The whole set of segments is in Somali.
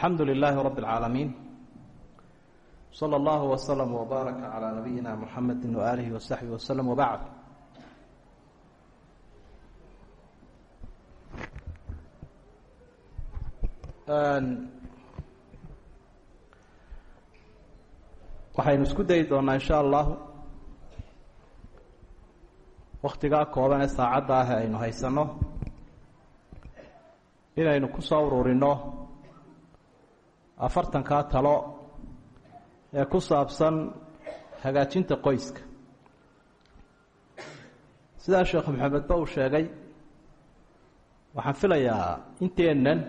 alxamdu lilaahi rabi اlcaalamiin slى اllahu wslm wbaaraka calى nabiyina muxamedi waaalihi wasaxbihi waslm wbacd waxaynu isku dayi doonaa in sha allahu waktigaa kooban ee saacadda ah aynu haysanno inaynu ku soo ururino afartankaa talo ee ku saabsan hagaajinta qoyska. Sidaa sheekh maxamedba uu sheegay waxaan filayaa inteennan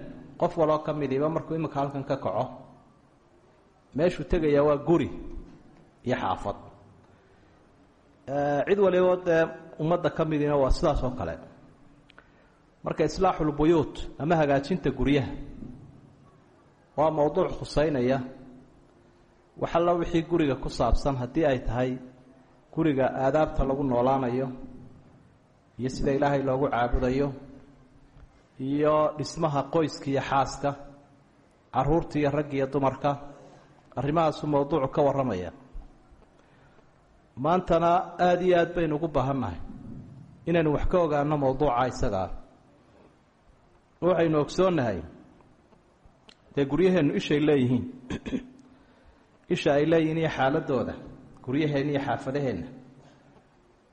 qof waloo ka midiba markuu iminka halkan ka kaco. Meeshuu tegayaa waa guri iyo xaafad. Cid waliba dee ummadda ka midina waa sidaas oo kale. Marka islaaxulbuyuut ama hagaajinta guryaha waa mowduuc khuseynaya wax alla wixii guriga ku saabsan haddii ay tahay guriga aadaabta lagu noolaanayo iyo sida ilaahay loogu caabudayo iyo dhismaha qoyska iyo xaaska carruurta iyo ragga iyo dumarka arrimahaasu mowduucu ka warramaya. Maantana aada iyo aad baynu ugu baahannahay inaynu wax ka ogaano mowduuca isagaa. Waxaynu ogsoonnahay dee guryaheennu ishay leeyihiin? Isha ay leeyihiin iyo xaaladooda guryaheenna iyo xaafadaheenna.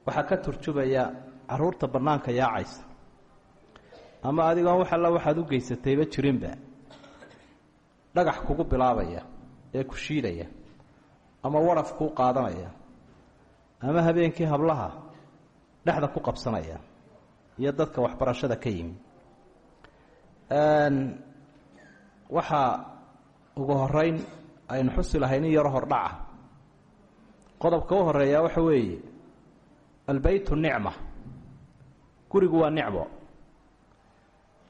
Waxaa ka turjubaya carruurta bannaanka yaacaysa. Ama adigoon wax alla waxaad u geysatayba jirinba dhagax kugu bilaabaya ee ku shiidaya ama waraf kuu qaadanaya ama habeenkii hablaha dhexda ku qabsanaya iyo dadka waxbarashada ka yimi waxaa ugu horeyn aynu xusi lahayn in yaro hordhaca qodobka u horeeyaa waxa weeye albeytu nicma. Gurigu waa nicmo.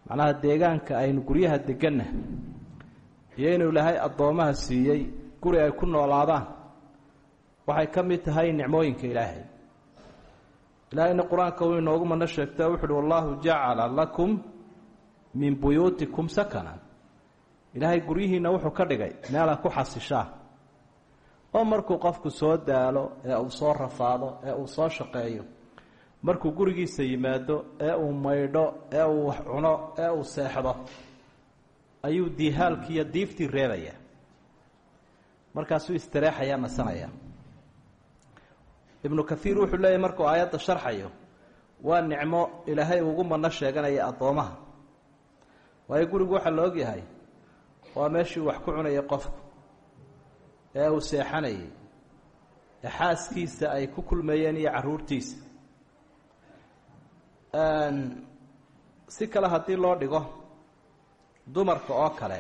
Macnaha deegaanka aynu guryaha deganna iyo inuu ilaahay addoomaha siiyey guri ay ku noolaadaan waxay ka mid tahay nicmooyinka ilaahay. Ilaahayna qur'aanka uu inoogu mano sheegta wuxu uhi wallahu jacala lakum min buyuutikum sakana ilaahay guryihiinna wuxuu ka dhigay meela ku xasishaa. Oo markuu qofku soo daalo ee uu soo rafaado ee uu soo shaqeeyo. Markuu gurigiisa yimaado ee uu maydho ee uu wax cuno ee uu seexdo ayuu diihaalkii iyo diiftii reebaya. Markaasuu istareexayaa nasanaya ibnu kathiir wuxuu leeyahy markuu aayadda sharxayo waa nicmo ilaahay ugu mano sheeganaya addoomaha. Waayo gurigu waxaa la ogyahay waa meeshii wax ku cunayay qofku. Ee uu seexanayay. Ee xaaskiisa ay ku kulmayeen iyo caruurtiisa. Si kale haddii loo dhigo dumarka oo kale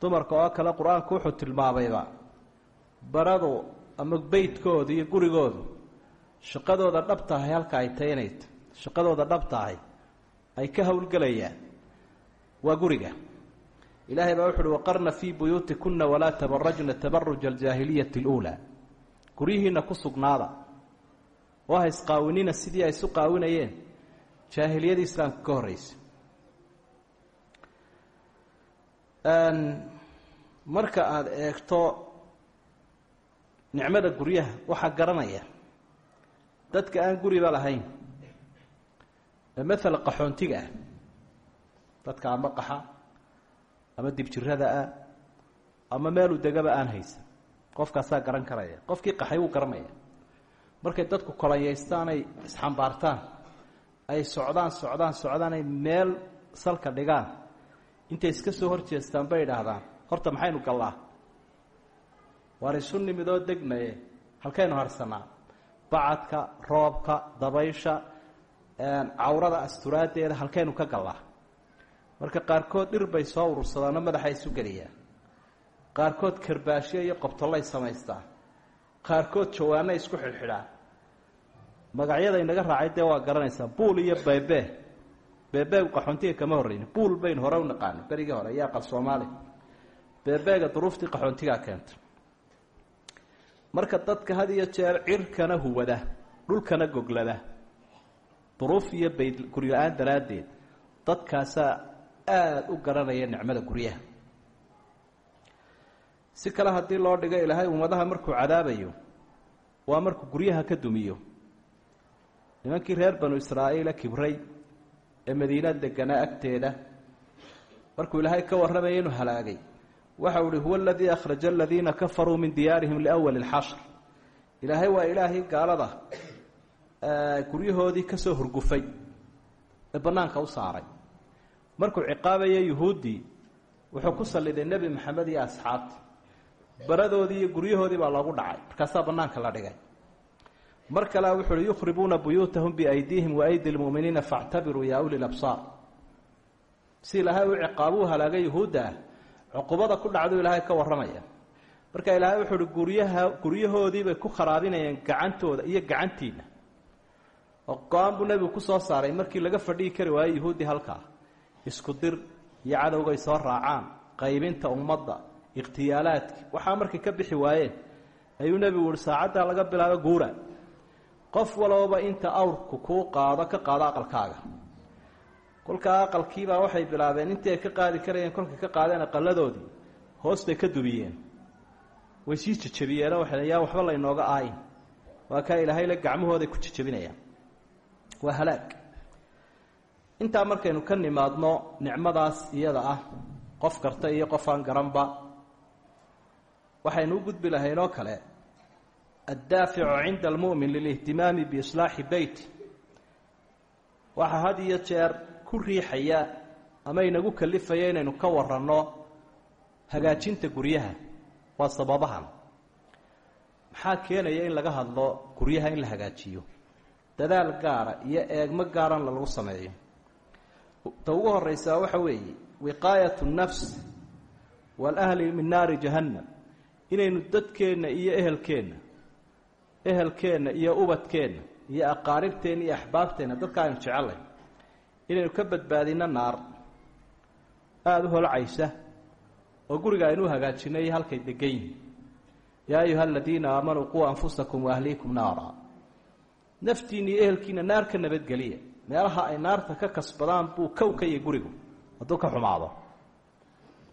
dumarka oo kale qur'aanku wuxuu tilmaamayba baradu ama beytkooda iyo gurigoodu shaqadooda dhab tahay halka ay taynayto shaqadooda dhab tahay ay ka howlgelayaan waa guriga ilaahay baa wuxu uhi waqarna fii buyuutikuna walaa tabarajna tabaruja aljaahiliyati اluulaa guryihiina ku sugnaada. Oo ha isqaawinina sidii ay isu qaawinayeen. Jaahiliyadii islaamka ka horreysa marka aada eegto nicmada guryaha waxaa garanaya dadka aan guriba lahayn ee maala qaxoontiga ah dadka ama qaxa ama dibjirada ah ama meeluu degaba aan haysan. Qofkaasaa garan karaya qofkii qaxay wuu garanaya. Markay dadku kolayaystaan ay isxambaartaan ay socdaan socdaan socdaan ay meel salka dhigaan intay iska soo hor jeestaan bay idhaahdaan horta maxaynu gallaa? Waar isu degnaye? Halkaynu harsanaa bacadka roobka dabaysha cawrada asturaaddeeda halkaynu ka gallaa marka qaarkood dhir bay soo urursadaanoo madaxa isu geliyaan. Qaarkood karbaashyo iyo qobtollay samaystaan. Qaarkood jawaanay isku xidhxidhaan. Magacyada inaga raacay dee waa garanaysaa buul iyo beebe. Beebeegu qaxoontiga kama horreyni buul baynu hore u naqaano berigii hore iyo aqal beebeega duruuftii qaxoontigaa keenta marka dadka had iyo jeer cirkana huwada dhulkana goglada. Duruuf iyo bayd guryo-aan daraaddeed. Dadkaasaa aada u garanaya nicmada guryaha. Si kale haddii loo dhigo ilaahay ummadaha markuu cadaabayo waa markuu guryaha ka dumiyo. Nimankii reer banu israa'iila kibray ee madiina deganaa agteeda markuu ilaahay ka warramaya inuu halaagay waxa uu ihi huwa aladii akhraja aladiina kafaruu min diyaarihim liawali اlxashr ilaahay waa ilaahii gaalada guryahoodii ka soo hurgufay ee banaanka u saaray markuu ciqaabaya yuhuuddii wuxuu ku salliday nebi maxamed iyo asxaabta baradoodii iyo guryahoodii baa loogu dhacay markaasaa banaanka la dhigay. Mar kalea wuxu uhi yukhribuuna buyuutahum biaydiihim waaydi lmu'miniina faactabiruu yaa uli labsaar si ilaahay u ciqaabuu halaagay yuhuudda ah cuqubada ku dhacduu ilaahay ka warramaya. Marka ilaahay wuxuu uhi guryaha guryahoodiibay ku kharaabinayeen gacantooda iyo gacantiina. Oo go'aan buu nebigu ku soo saaray markii laga fadhihi kari waayo yuhuuddii halkaa isku dir iyo cadowgay soo raacaan qaybinta ummadda ikhtiyaalaadki waxaa markay ka bixi waayeen ayuu nebigu uhi saacaddaa laga bilaabo guura. Qof walooba inta awrku kuu qaado ka qaado aqalkaaga. Kolkaa aqalkiibaa waxay bilaabeen intii ay ka qaadi karayeen kolkay ka qaadeen aqaladoodii hoostay ka dubiyeen. Way sii jejabiyeenoo waxay yaa waxba laynooga aayin. Waa kaa ilaahay le gacmahooday ku jejabinayaan waa halaag intaa markaynu ka nimaadno nicmadaas iyada ah qof karta iyo qof aan garanba waxaynu u gudbi lahayn oo kale addaaficu cinda almu'min lilihtimaami biislaaxi beyti waxaa had iyo jeer ku riixaya ama inagu kalifaya inaynu ka waranno hagaajinta guryaha waa sababahan. Maxaa keenaya in laga hadlo guryaha in la hagaajiyo? Dadaal gaara iyo eegmo gaaranla lagu sameeyo ta ugu horeysaa waxa weeye wiqaayat nafs waalahli min naari jahannam. Inaynu dadkeenna iyo ehelkeenna ehelkeenna iyo ubadkeenna iyo aqaaribteenna iyo axbaabteenna dadka aynu jecellay inaynu ka badbaadino naar. Aada u holcaysa oo guriga aynu iyo halkay degan yihiin yaa ayuha aladiina aamanuu quu anfusakum waahliikum naara. Naftiina iyo ehelkiina naar ka nabadgeliya meelaha ay naarta ka kasbadaan buu kow ka yahy gurigu hadduu ka xumaado.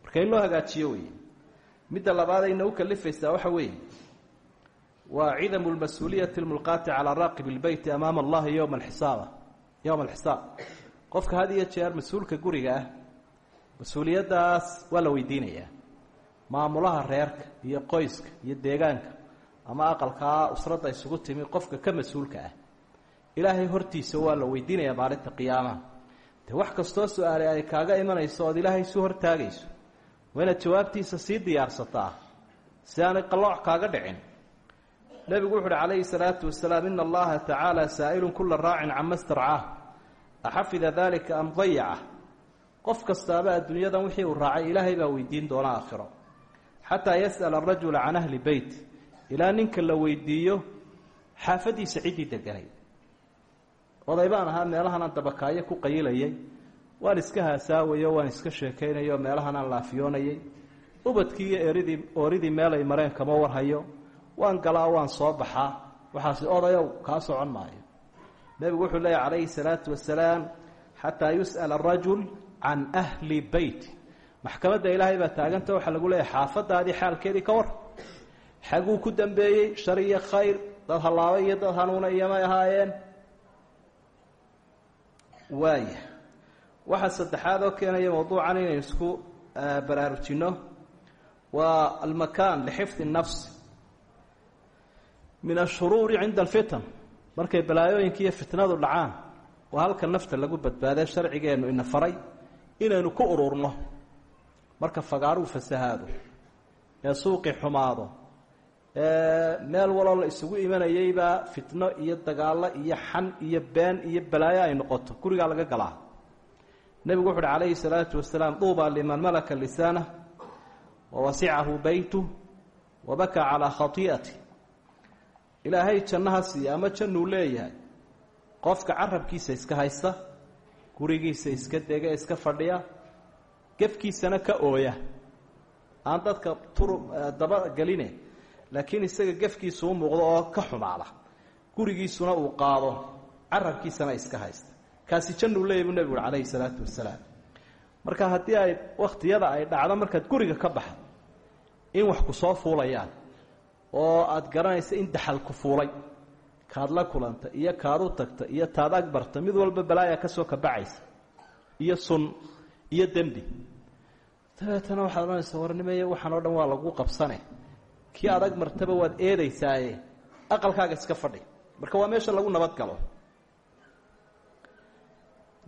Marka in loo hagaajiyo weeye midda labaad ayna u kalifaysaa waxa weeye waa cidamu lmas-uuliyati lmulqaati calaa raaqib lbeyti amaama allahi yowma alxisaaba yowma alxisaab qofka had iyo jeer mas'uulka guriga ah mas'uuliyaddaas waa la weydiinayaa. Maamulaha reerka iyo qoyska iyo deegaanka ama aqalkaa usradda isugu timi qofka ka mas'uulka ah ilaahay hortiisa waa la weydiinayaa maalinta qiyaamaha. De wax kastoo su'aale ay kaaga imanayso ood ilaahay isu hortaagayso waa inaad jawaabtiisa sii diyaarsataa si aanay qallooc kaaga dhicin. Nebigu wuxu uhi calayhi salaatu wasalaam ina allaha tacaala saa'ilun kula raacin cama starcaah axafida dalika am dayaca? Qof kastaaba adduunyadan wixii uu raacay ilaahay baa weydiin doona aakhiro. Xataa yas'ala arajula can ahli beyt ilaa ninka la weydiiyo xaafadiisa ciddii deganay oday baan ahaa meelahanaan dabakaayo ku qayilayay waan iska haasaawayo waan iska sheekaynayo meelahanaan laafiyoonayay ubadkii iyo eridii ooridii meelay mareen kama warhayo. Waan galaa waan soo baxaa. Waxaasi odayow kaa socon maayo. Nebigu wuxuu leeyahy calayhi salaatu wasalaam xataa yus'ala arajul can ahli beyti maxkamadda ilaahay baa taaganta waxaa lagu leeyahay xaafadaadii xaalkeedii ka war. Xaguu ku dambeeyey shar iyo khayr dad hallaabay iyo dad hanuuna iyomay ahaayeen waaya waxaa saddexaad oo keenaya mawduucan inaynu isku baraarujinno waa almakan lixifdi nafs. Min ashuruuri cinda alfitan. Markay balaayooyinka iyo fitnadu dhacaan waa halka nafta lagu badbaadee sharcigeennu ina faray inaynu ku ururno. Marka fagaaruu fasahaado ee suuqi xumaado meel waloo la isugu imanayeybaa fitno iyo dagaallo iyo xan iyo been iyo balaayo ay noqoto. Gurigaa laga galaa. Nebigu wuxu uhi calayhi salaatu wasalaam duuba liman malaka lisaanah wawasicahu beytu wabaka calaa khati'ati. Ilaahay jannaha siiya ama jannuu leeyahay. Qofka carabkiisa iska haysta gurigiisa iska dega iska fadhiya gefkiisana ka ooya. Aan dadka turu dabageline laakiin isaga gefkiisu u muuqdo oo ka xumaada. Gurigiisuna uu qaado carabkiisana iska haysta. Kaasi jannuu leeyahy buu nebigu uri calayhi salaatu wasalaam marka haddii ay wakhtiyada ay dhacdo markaad guriga ka baxdo in wax ku soo fuulayaan oo aada garanaysa in daxal ku fuulay kaad la kulanta iyo kaad u tagta iyo taad agbarta mid walba balaaya ka soo kabacaysa iyo sun iyo dembi. Dabeetana waxaad odhanaysa warnimeeye waxaan oo dhan waa lagu qabsane kii adag martaba waad eedaysaaye aqalkaaga iska fadhi. Marka waa meesha lagu nabad galo.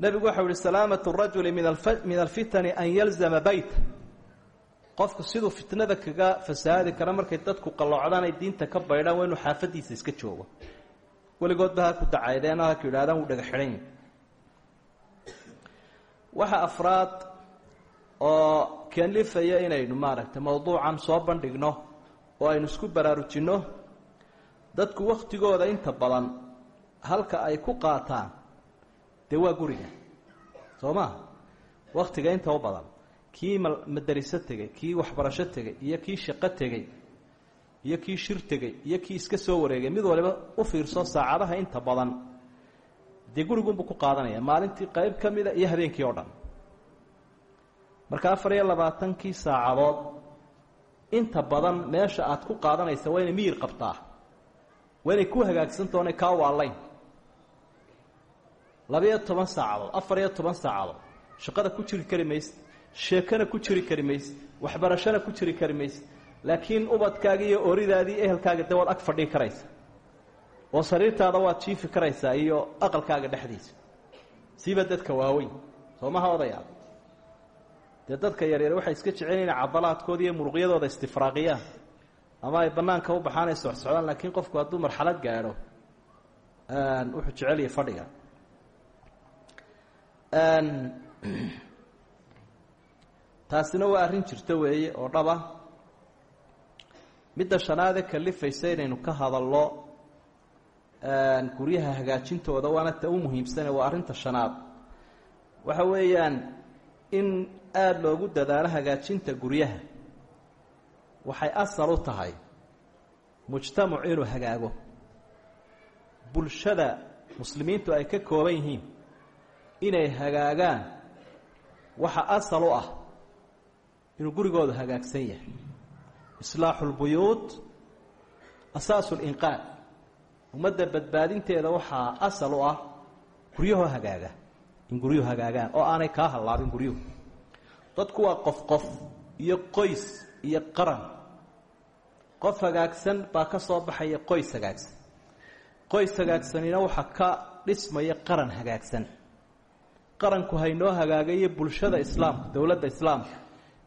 Nebigu waxau yihi salaamatu rajuli min alfitani an yalzama beyta qofku siduu fitnada kaga fasahaadi kara markay dadku qalloocdaan ay diinta ka baydhaan waa inuu xaafadiisa iska joogo. Weligoodba ha ku dacaydeen ha yidhahdaan wuu dhaga xidhan waxa afraad oo keenlifaya inaynu maaragtay mawduucan soo bandhigno oo aynu isku baraarujinno dadku wakhtigooda inta badan halka ay ku qaataan dee waa guriga? Soo maa wakhtiga inta u badan kii madariso tegey kii waxbarasho tegey iyo kii shaqo tegey iyo kii shir tegey iyo kii iska soo wareegay mid waliba u fiirso saacadaha inta badan. Dee gurigunbuu ku qaadanaya maalintii qayb ka mida iyo habeenkii oo dhan. Marka afar iyo labaatankii saacadood inta badan meesha aad ku qaadanaysa waa inay miyir qabtaa. Waa inay ku hagaagsantaho inay kaa waalayn. Labiyo toban saacadood afar iyo toban saacadood shaqada ku jiri kari mayse sheekana ku jiri kari mayse waxbarashona ku jiri kari mayse laakiin ubadkaaga iyo ooridaadii ehelkaaga de waad ag fadhii karaysa. Oo sariirtaada waad jiifi karaysaa iyo aqalkaaga dhexdiisa. Siiba dadka waaweyn soo maha odayaal dee dadka yaryar waxay iska jecel inay cadalaadkooda iyo muruqyadooda istifraaqiyaan. Ama ay banaanka u baxaan ay socsocdaan laakiin qofku hadduu marxalad gaadho wuxuu jecel yahay fadhiga. Taasina waa arrin jirta weeye oo dhaba. Midda shanaade kalifaysa inaynu ka hadallo guryaha hagaajintooda waana ta u muhiimsane waa arrinta shanaad. Waxa weeyaan in aada loogu dadaalo hagaajinta guryaha. Waxay asal u tahay mujtamacu inuu hagaago. Bulshada muslimiintu ay ka kooban yihiin inay hagaagaan waxa asal u ah inuu gurigoodu hagaagsan yahay. Islaaxu lbuyuut asaasu linqaad ummadda badbaadinteeda waxaa asal u ah guryahoo hagaaga in guryuhu hagaagaan oo aanay kaa hallaabin guryuhu dadku waa qof qof iyo qoys iyo qaran. Qof hagaagsan baa ka soo baxaya qoys hagaagsan. Qoys hagaagsanina waxaa ka dhismaya qaran hagaagsan. Qaranku haynoo hagaagayo bulshada islaamka dowladda islaamka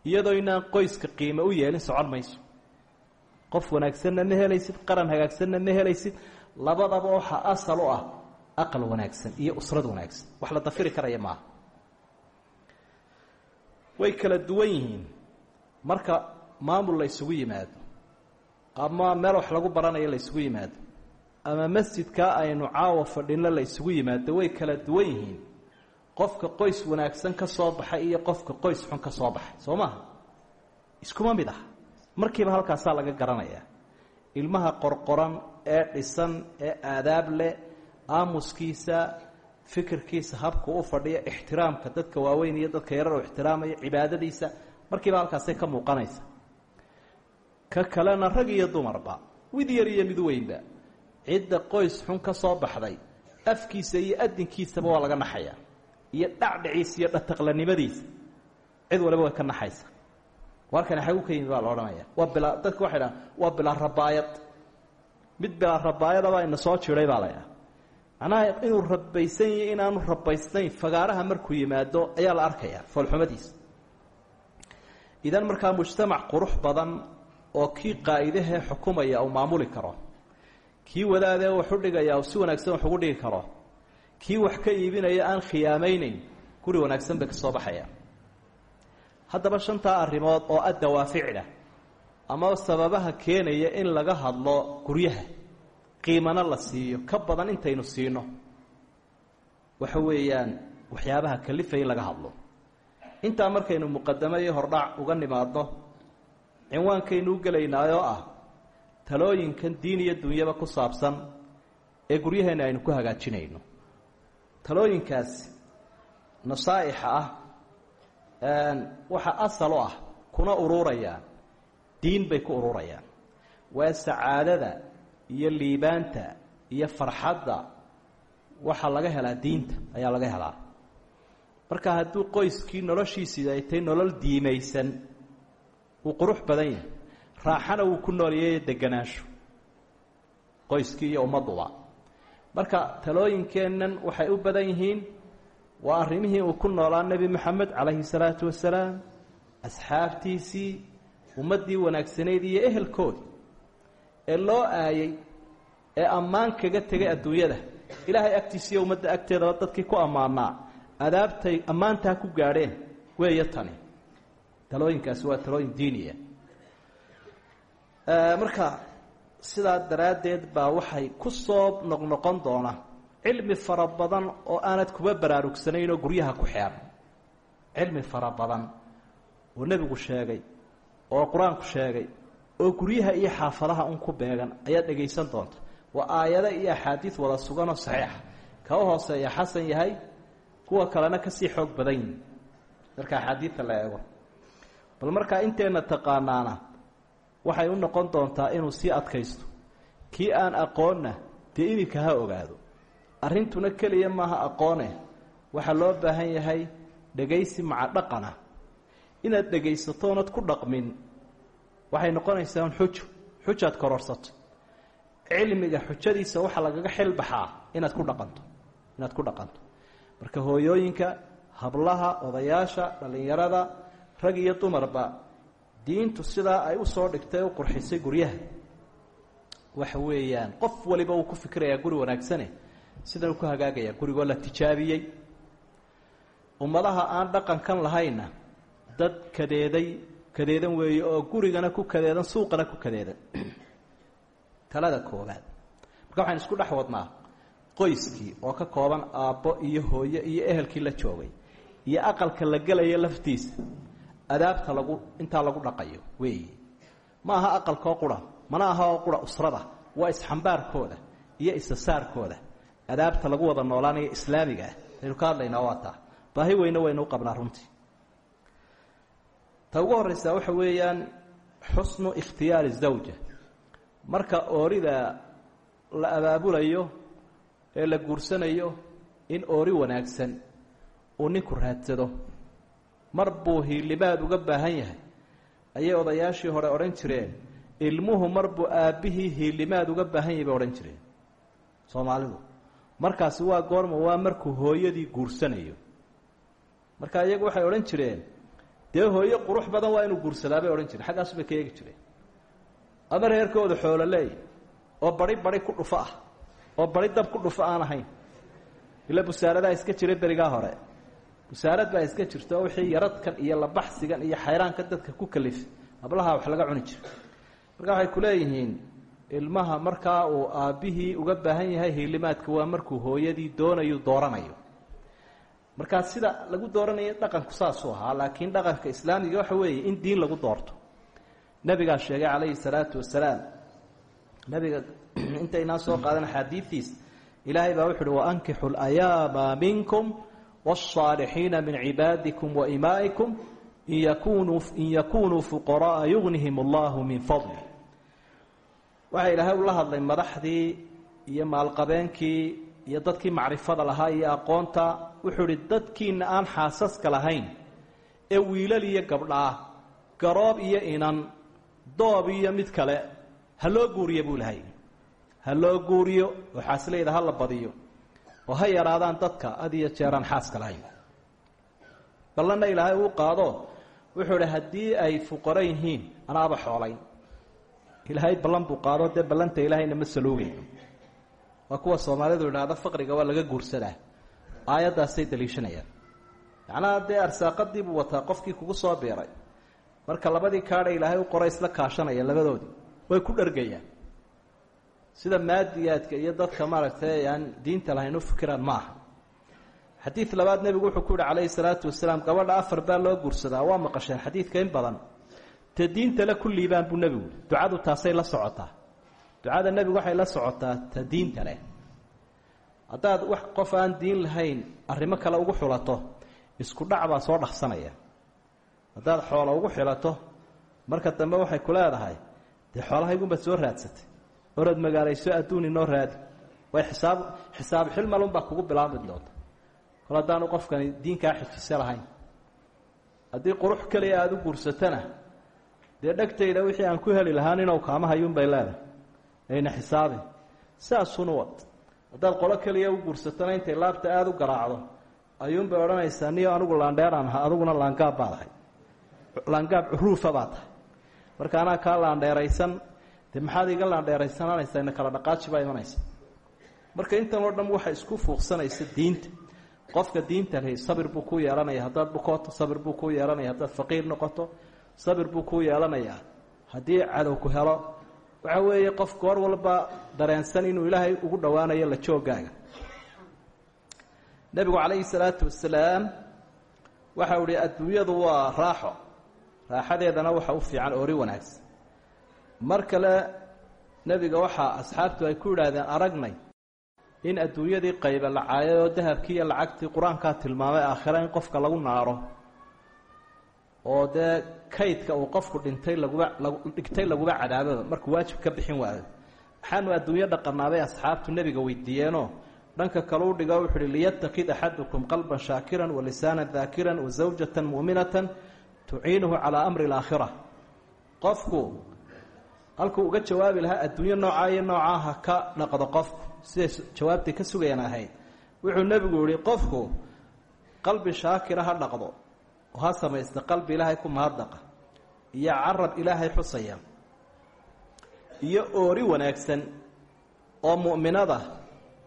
iyadoo inaan qoyska qiime u yeelin socon mayso. Qof wanaagsanna ma helaysid qaran hagaagsanna ma helaysid labadaba waxaa asal u ah aqal wanaagsan iyo usrad wanaagsan. Wax la dafiri karaya maaha. Way kala duwan yihiin. Marka maamul la ysugu yimaado ama meel wax lagu baranayo la ysugu yimaado ama masjidkaa aynu caawa fadhinno la ysugu yimaado way kala duwan yihiin. Qofka qoys wanaagsan ka soo baxay iyo qofka qoys xun ka soo baxay. Soo maaha? Iskuma mid ah. Markiiba halkaasaa laga garanayaa. Ilmaha qorqoran ee dhisan ee aadaab leh aamuskiisa fikirkiisa habku u fadhiya ixtiraamka dadka waaweyn iyo dadka yarar oo ixtiraamaya cibaadadiisa. Markiiba halkaasay ka muuqanaysa. Ka kalena rag iyo dumarba mid yar iyo mid weynba cidda qoys xun ka soo baxday afkiisa iyo adinkiisaba waa laga naxayaa iyo dhacdhiciisa iyo dhataqlanimadiisa cid waliba way ka naxaysa. Warkani xagu ka yimid baa la odhanaya. Waa bilaa dadka waxay dhahan waa bilaa rabaayad mid bilaa rabaayadabaa ina soo jiray baa laydhaha macnaha inuu rabaysan yahi inaanu rabaysnayn fagaaraha markuu yimaado ayaa la arkayaa foolxumadiisa idan markaa mujtamac qurux badan oo kii qaa'idahee xukumaya uu maamuli karo. Kii wadaadee wax u dhigaya uu si wanaagsan wax ugu dhigi karo. Kii wax ka iibinaya aan khiyaamaynayn guri wanaagsan bay ka soo baxaya. Haddaba shantaa arrimood oo a dawaaficda ama sababaha keenaya in laga hadlo guryaha qiimana la siiyo ka badan intaynu siino. Waxa weeyaan waxyaabaha kalifaya in laga hadlo. Intaa markaynu muqadamo iyo hordhac uga nimaadno cinwaankaynu u gelaynaayoo ah talooyinkan diin iyo dunyaba ku saabsan ee guryaheena aynu ku hagaajinayno. Talooyinkaasi nasaa'ixa ah waxa asal u ah kuna ururayaan diin bay ku ururayaan waa sacaadada iyo liibaanta iyo farxadda waxaa laga helaa diinta ayaa laga helaa. Marka hadduu qoyskii noloshiisii ay tahay nolol diimaysan wuu qurux badan yahay. Raaxana wuu ku noolyayo deganaansho qoyskii iyo ummadduba. Marka talooyinkeennan waxay u badan yihiin waa arrimihii uu ku noolaa nebi moxamed calayhi salaatu wasalaam asxaabtiisii ummaddii wanaagsanayd iyo ehelkoodii ee loo aayay ee ammaan kaga tegay adduunyada. Ilaahay agtiisa iyo ummadda agteedaba dadkii ku ammaanaa. Adaabtay ammaantaa ku gaadheen weeyo tani. Talooyinkaasi waa talooyin diiniya. Marka sidaa daraaddeed baa waxay ku soo noqnoqon doona cilmi fara badan oo aanad kuba baraarugsanayn oo guryaha ku xeeran. Cilmi fara badan oo nebigu sheegay oo qur'aanku sheegay oo guryaha iyo xaafadaha un ku beegan ayaad dhegaysan doonta waa aayado iyo axaadiid wada suganoo saxiixa ka u hooseeya xasan yahay kuwa kalena ka sii xoog badan yihiin marka axaadiidta la eego. Bal markaa inteenna taqaanaana waxay u noqon doontaa inuu sii adkaysto. Kii aan aqoonna dee iminka ha ogaado. Arrintuna keliya maaha aqoone. Waxaa loo baahan yahay dhegaysi maca dhaqana inaad dhegaysato oonad ku dhaqmin waxay noqonaysaa un xujo xujaad kororsato cilmiga xujadiisa waxaa lagaga xilbaxaa inaad ku dhaqanto inaad ku dhaqanto. Marka hooyooyinka hablaha odayaasha dhallinyarada rag iyo dumarba diintu sidaa ay u soo dhigtay u qurxisay guryaha. Waxa weeyaan qof waliba uu ku fikirayaa guri wanaagsane sidan uu ku hagaagayaa gurigoo la tijaabiyey. Ummadaha aan dhaqankan lahayna dad kadeeday kadeedan weeye oo gurigana ku kadeedan suuqana ku kadeedan. Talada koobaad marka waxaan isku dhex wadnaa qoyskii oo ka kooban aabbo iyo hooyo iyo ehelkii la joogay iyo aqalka la gelaya laftiisa adaabta lagu intaa lagu dhaqayo weeyi. Ma aha aqalkoo qura mana aha oo qura usrada waa isxambaarkooda iyo isasaarkooda adaabta lagu wada noolaanayo islaamiga ah aynu ka hadlaynaa waa taa baahi weyne waynu u qabnaa runtii ta ugu horreysaa waxa weeyaan xusnu ikhtiyaari zawja. Marka oorida la abaabulayo ee la guursanayo in oori wanaagsan uu ninku raadsado. Mar buu hiilimaad uga baahan yahay. Ayay odayaashii hore odhan jireen. Ilmuhu mar buu aabbihii hiilimaad uga baahan yahay bay odhan jireen. Soomaalidu. Markaasi waa goorma waa markuu hooyadii guursanayo. Marka iyagu waxay odhan jireen dee hooyo qurux badan waa inuu guursadaa bay odhan jireen xaggaasu bay ka eegi jireen. Ama reerkooda xoolo leey oo bari bari ku dhufo ah oo bari dab ku dhufo aan ahayn. Ila busaaradaa iska jiray berigaa hore. Busaarad baa iska jirta wixii yaradkan iyo labaxsigan iyo xayraanka dadka ku kalifay hablaha wax laga cuni jiro marka waxay kuleeyihiin ilmaha markaa uu aabbihii uga baahan yahay hiilimaadka waa markuu hooyadii doonayu dooranayo markaa sida lagu dooranayo dhaqanku saasuu ahaa laakiin dhaqanka islaamiga waxa weeye in diin lagu doorto. Nabigaa sheegay calayhi salaatu wasalaam nabiga intaynaa soo qaadan axaadiidiis ilaahay baa wuxu uhi waankixu layaama minkum wاصaalixiina min cibaadikum waimaa'ikum in yakunuu fuqara'a yugnihim allahu min fadli. Waxaa ilaahay ula hadlay madaxdii iyo maalqabeenkii iyo dadkii macrifada lahaa iyo aqoonta wuxuu ihi dadkiina aan xaasaska lahayn ee wiilal iyo gabdhaa garoob iyo inan doob iyo mid kale ha loo guuriyo buu lahay ha loo guuriyo oo xaaslayda ha la badiyo oo ha yaraadaan dadka had iyo jeeraan xaaska lahayn. Ballanna ilaahay uu qaado wuxuu idhi haddii ay fuqaro yihiin anaaba xoolayn ilaahay ballan buu qaado dee ballanta ilaahayna ma saluugayno waa kuwa soomaalidu idhaahda faqriga waa laga guursadaa aayaddaasay daliishanayaan. Macnaha dee arsaaqadii buu wataa qofkii kugu soo biiray. Marka labadii kaadha ilaahay u qoray isla kaashanaya labadoodii. Way ku dhargayaan. Sida maadiyaadka iyo dadka maaragtay aan diinta lahayn u fikiraan ma aha xadiid labaad nebigu wuxuu ku yihi calayhi salaatu wasalaam gabadha afar baa loo guursadaa waa maqasheen xadiidka in badan. Te diinta le ku liibaan buu nebigu ducadu taasay la socotaa. Ducada nebigu waxay la socotaa ta diinta leh haddaad wax qof aan diin lahayn arrimo kale ugu xulato isku dhac baa soo dhaqsanaya. Haddaad xoolo ugu xilato marka dambe waxay ku leedahay dee xoolahaygunbaad soo raadsatay. Orad magaalayso adduun inoo raadi. Way xisaab xisaab xilmalunbaa kugu bilaabi doonta. Kol haddaanu qofkani diinkaa xifise lahayn. Haddii qurux keliya aada u guursatana dee dhegtayda wixii aan ku heli lahaa ninow kaama hayuunbay leedahay. Ayna xisaabin. Saasunu wad haddaad qolo keliya u guursatana intay laabta aada u garaacdo ayuunbay odhanaysaa niyo anigu laandheeraan adiguna laangaab baad ahay laangaab curuufa baa tahay. Marka anaa kaa laandheeraysan dee maxaad iga laandheeraysananaysaa ina kala dhaqaaji baa imanaysa. Marka intan oo dhan waxa isku fuuqsanaysa diinta. Qofka diinta leh sabir buu ku yeelanaya. Haddaad bukooto sabir buu ku yeelanaya. Haddaad faqiir noqoto sabir buu ku yeelanayaa haddii cadow ku helo waxa weeye qof goor walba dareensan inuu ilaahay ugu dhowaanayo la joogaaga nebigu calayhi salaatu wasalaam waxau ihi adduunyadu waa raaxo. Raaxadeedana waxa u fiican ori wanaagsan. Mar kale nebiga waxaa asxaabtu ay ku yidhaahdeen aragnay in adduunyadii qayba la caayay oo dahabkii iyo lacagtii qur'aankaa tilmaamay aakhira in qofka lagu naaro oo dee kaydka uu qofku dhintay laguba dhigtay laguba cadaababa markuu waajib ka bixin waayo maxaanu adduunyo dhaqanaabay asxaabtu nebiga weydiiyeenoo dhanka kale u dhigo wuxu uhi liyatakid axadukum qalban shaakiran wa lisaanan daakiran wa zawjatan mu'minatan tuciinuhu calaa amri alaakhira qofku halkuu uga jawaabi lahaa adduunyo noocaa iyo noocaa ha ka dhaqdo qofku siday jawaabtay ka sugayaan ahayd. Wuxuu nebigu yihi qofku qalbi shaakira ha dhaqdo ha samaysta qalbi ilaahay ku mahadnaqa iyo carab ilaahay xusaya iyo oori wanaagsan oo mu'minada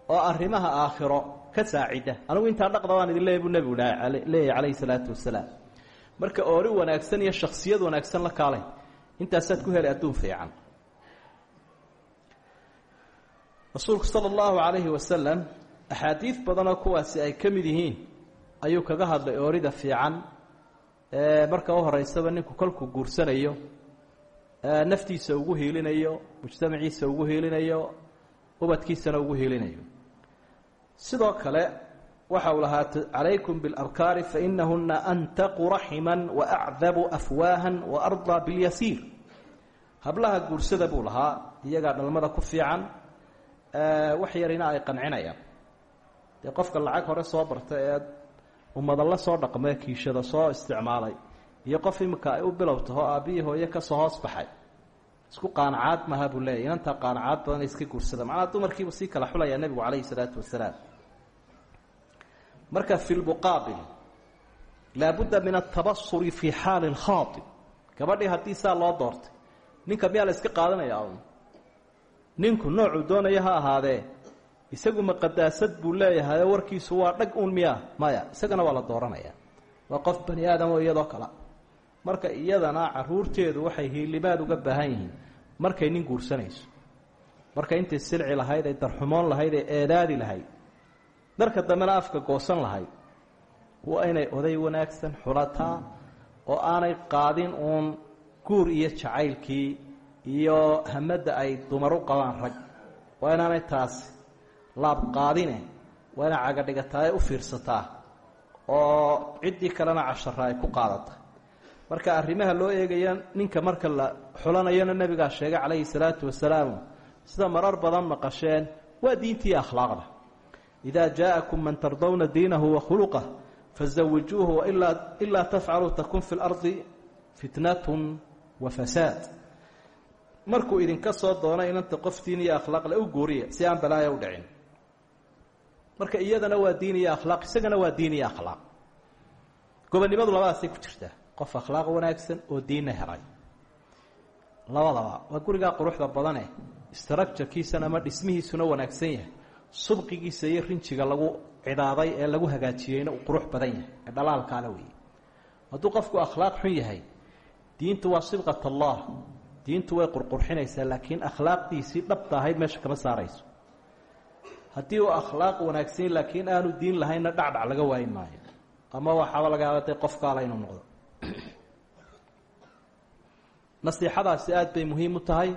oo arrimaha aakhiro ka saacida. Anigu intaa dhaqda waan idin leeya buu nebigu leeyahy calayhi salaatu wasalaam marka oori wanaagsan iyo shaksiyad wanaagsan la kaalay intaasaad ku helay adduun fiican. Rasuulku sala allahu calayhi wasalam axaadiid badanoo kuwaasi ay ka mid yihiin ayuu kaga hadlay oorida fiican marka u horeysaba ninku kolkuu guursanayo naftiisa ugu hiilinayo mujtamaciisa ugu hiilinayo ubadkiisana ugu hiilinayo. Sidoo kale waxa uu lahaa calaykum biاlabkaari fainahuna antaqu raxima waacdabu afwaaha waardaa biاlyasiir hablaha guursada buu lahaa iyagaa dhalmada ku fiican wax yarina ay qancinayaan. Dee qofka lacag hore soo barta ee ummadalla soo dhaqmee kiishada soo isticmaalay iyo qof imika ay u bilow taho aabbihii hooye ka soo hoos baxay. Isku qaanacaad maha buu leeyahy inantaa qaanacaad badan iska guursada macnaha dumarkiibu sii kala xulayaa nebigu calayhi salaatu wasalaam. Marka fi lmuqaabil laabudda min altabasuri fii xaali lkhaaib gabadhii haddii saa loo doortay ninka miyaa la iska qaadanaya un ninku noocuu doonaya ha ahaadee isagu maqadaasad buu leeyahay warkiisu waa dhag uun miyaa? Maya isagana waa la dooranaya. Waa qof bani aadam oo iyadoo kale. Marka iyadana caruurteedu waxay hiilimaad uga baahan yihiin. Markay nin guursanayso. Markay intay silci lahayd ay darxumoon lahayd ay eedaadi lahayd. Darka dambena afka goosan lahayd. Waa inay oday wanaagsan xulataa oo aanay qaadin uun guur iyo jacaylkii iyo hamadda ay dumar u qabaan rag. Waa inaanay taasi laab qaadine waa inay cagadhigataa ee u fiirsataa oo ciddii kalena cashara ay ku qaadata. Marka arrimaha loo eegaya ninka marka la xulanayona nebigaa sheegay calayhi salaatu wasalaamu sida marar badan maqasheen waa diintii akhlaaqda. Idaa jaa'akum man tardawna diinahu wa khuluqah fazawijuuhu ilaa tafcaluu takun fi lardi fitnatun wa fasaad. Markuu idinka soo doono inanta qof diin iyo akhlaaqle u guuriya si aan balaaya u dhicin marka iyadana waa diin iyo akhlaaq isagana waa diin iyo akhlaaq. Gobonnimadu labadaasay ku jirtaa qof akhlaaq wanaagsan oo diinna helay labadaba waa gurigaa quruxda badane structurekiisana ama dhismihiisuna wanaagsan yahay. Subqigiisa iyo rinjiga lagu cidaaday ee lagu hagaajiyeyna uu qurux badan yahay. Ee dhalaalkaale weeye. Hadduu qofku akhlaaq xun yahay diintu waa sibqat allah. Diintu way qurqurxinaysaa laakiin akhlaaqdiisii dhabta ahayd meesha kama saarayso haddii uu akhlaaq wanaagsan laakiin aanu diin lahaynna dhacdhac laga waayin maayo. Ama waxaaba laga de qof kaala inuu noqdo. Nasiixadaasi aada bay muhiim u tahay.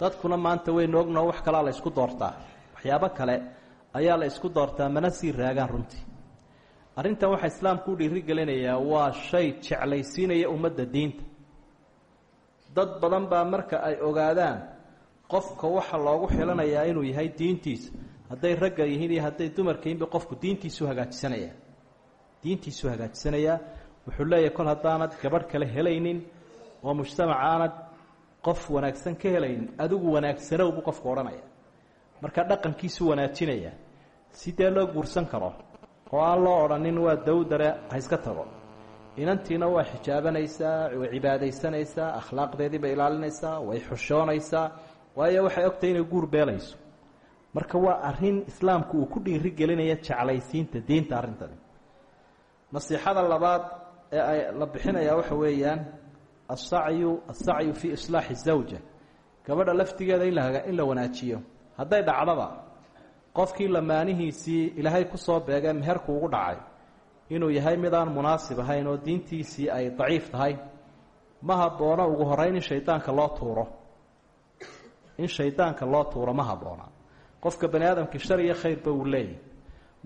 Dadkuna maanta waynu ognao wax kalaa la ysku doortaa. Waxyaabo kale ayaa la ysku doortaa mana sii raagaan runtii. Arrintan waxaa islaamku u dhiiri gelinayaa waa shay jeclaysiinaya ummadda diinta. Dad badan baa marka ay ogaadaan qofka waxa loogu xilanayaa inuu yahay diintiisa hadday ragga yihiin iyo hadday dumarka qofku diintiisu hagaajisanaya diintiisuu hagaajisanayaa. Wuxuu leeyahay kol haddaanad gabadh kale helaynin oo mujtamac aanad qof wanaagsan ka helaynin adigu wanaagsanow buu qofku odhanaya marka dhaqankiisu wanaajinaya sidee loo guursan karo? Oo aan loo odhanin waa dawdare ha iska tago. Inantiina waa xijaabanaysaa way cibaadaysanaysaa akhlaaqdeedii bay ilaalinaysaa way xushoonaysaa waayo waxay ogtahay inay guur beelayso marka waa arrin islaamku uu ku dhiiri gelinaya jeclaysiinta diinta arrintani nasiixada labaad ee ay la bixinayaa waxa weeyaan asacyu asacyu fii islaaxi zawja. Gabadha laftigeeda in la wanaajiyo. Hadday dhacdaba qofkii lamaanihiisii ilaahay ku soo beegee meherku ugu dhacay inuu yahay mid aan munaasib ahayn oo diintiisii ay daciif tahay ma haboono ugu horeyn in shaydaanka loo tuuro. In shaydaanka loo tuuro ma habboona qofka bani aadamkii shar iyo khayrba uu leeyahy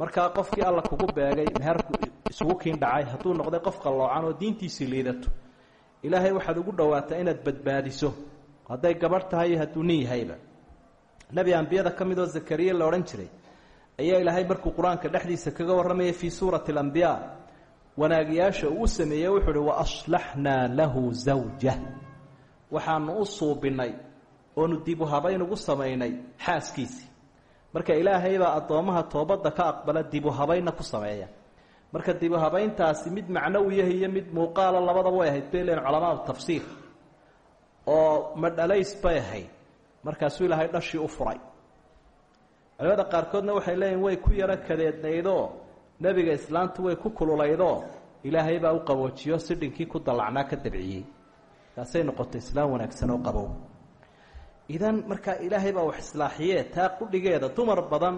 markaa qofkii alla kugu beegay meherku isugu kiin dhacay hadduu noqday qof qalloocan oo diintiisii liidato ilaahay waxaad ugu dhowaataa inaad badbaadiso. Hadday gabadh tahay iyo hadduu nin yahayba. Nebi ambiyada ka mid oo zakariya la odhan jiray ayaa ilaahay markuu qur'aanka dhexdiisa kaga warramayay fii suurati alambiyaa wanaagyaasha uu sameeyey wuxuu uhi wa aslaxnaa lahu zawja. Waxaanu u suubinay oonu dib u habayn ugu samaynay xaaskiisii marka ilaahaybaa addoommaha toobadda ka aqbala dib u habaynna ku sameeya. Marka dib u habayntaasi mid macnawiyaha iyo mid muuqaala labadaba way ahayd bay leeyiin culamaau tafsiir oo madhalays bay ahayd. Markaasuu ilaahay dhashii u furay. Culimada qaarkoodna waxay leeyihiin way ku yaro kadeednaydoo nebiga islaantu way ku kululaydoo ilaahay baa u qaboojiyo si dhinkii ku dallacnaa ka dabciyey. Kaasay noqotay islaam wanaagsan oo qabow idan markaa ilaahay baa wax islaaxiyee taa qudhigeeda dumar badan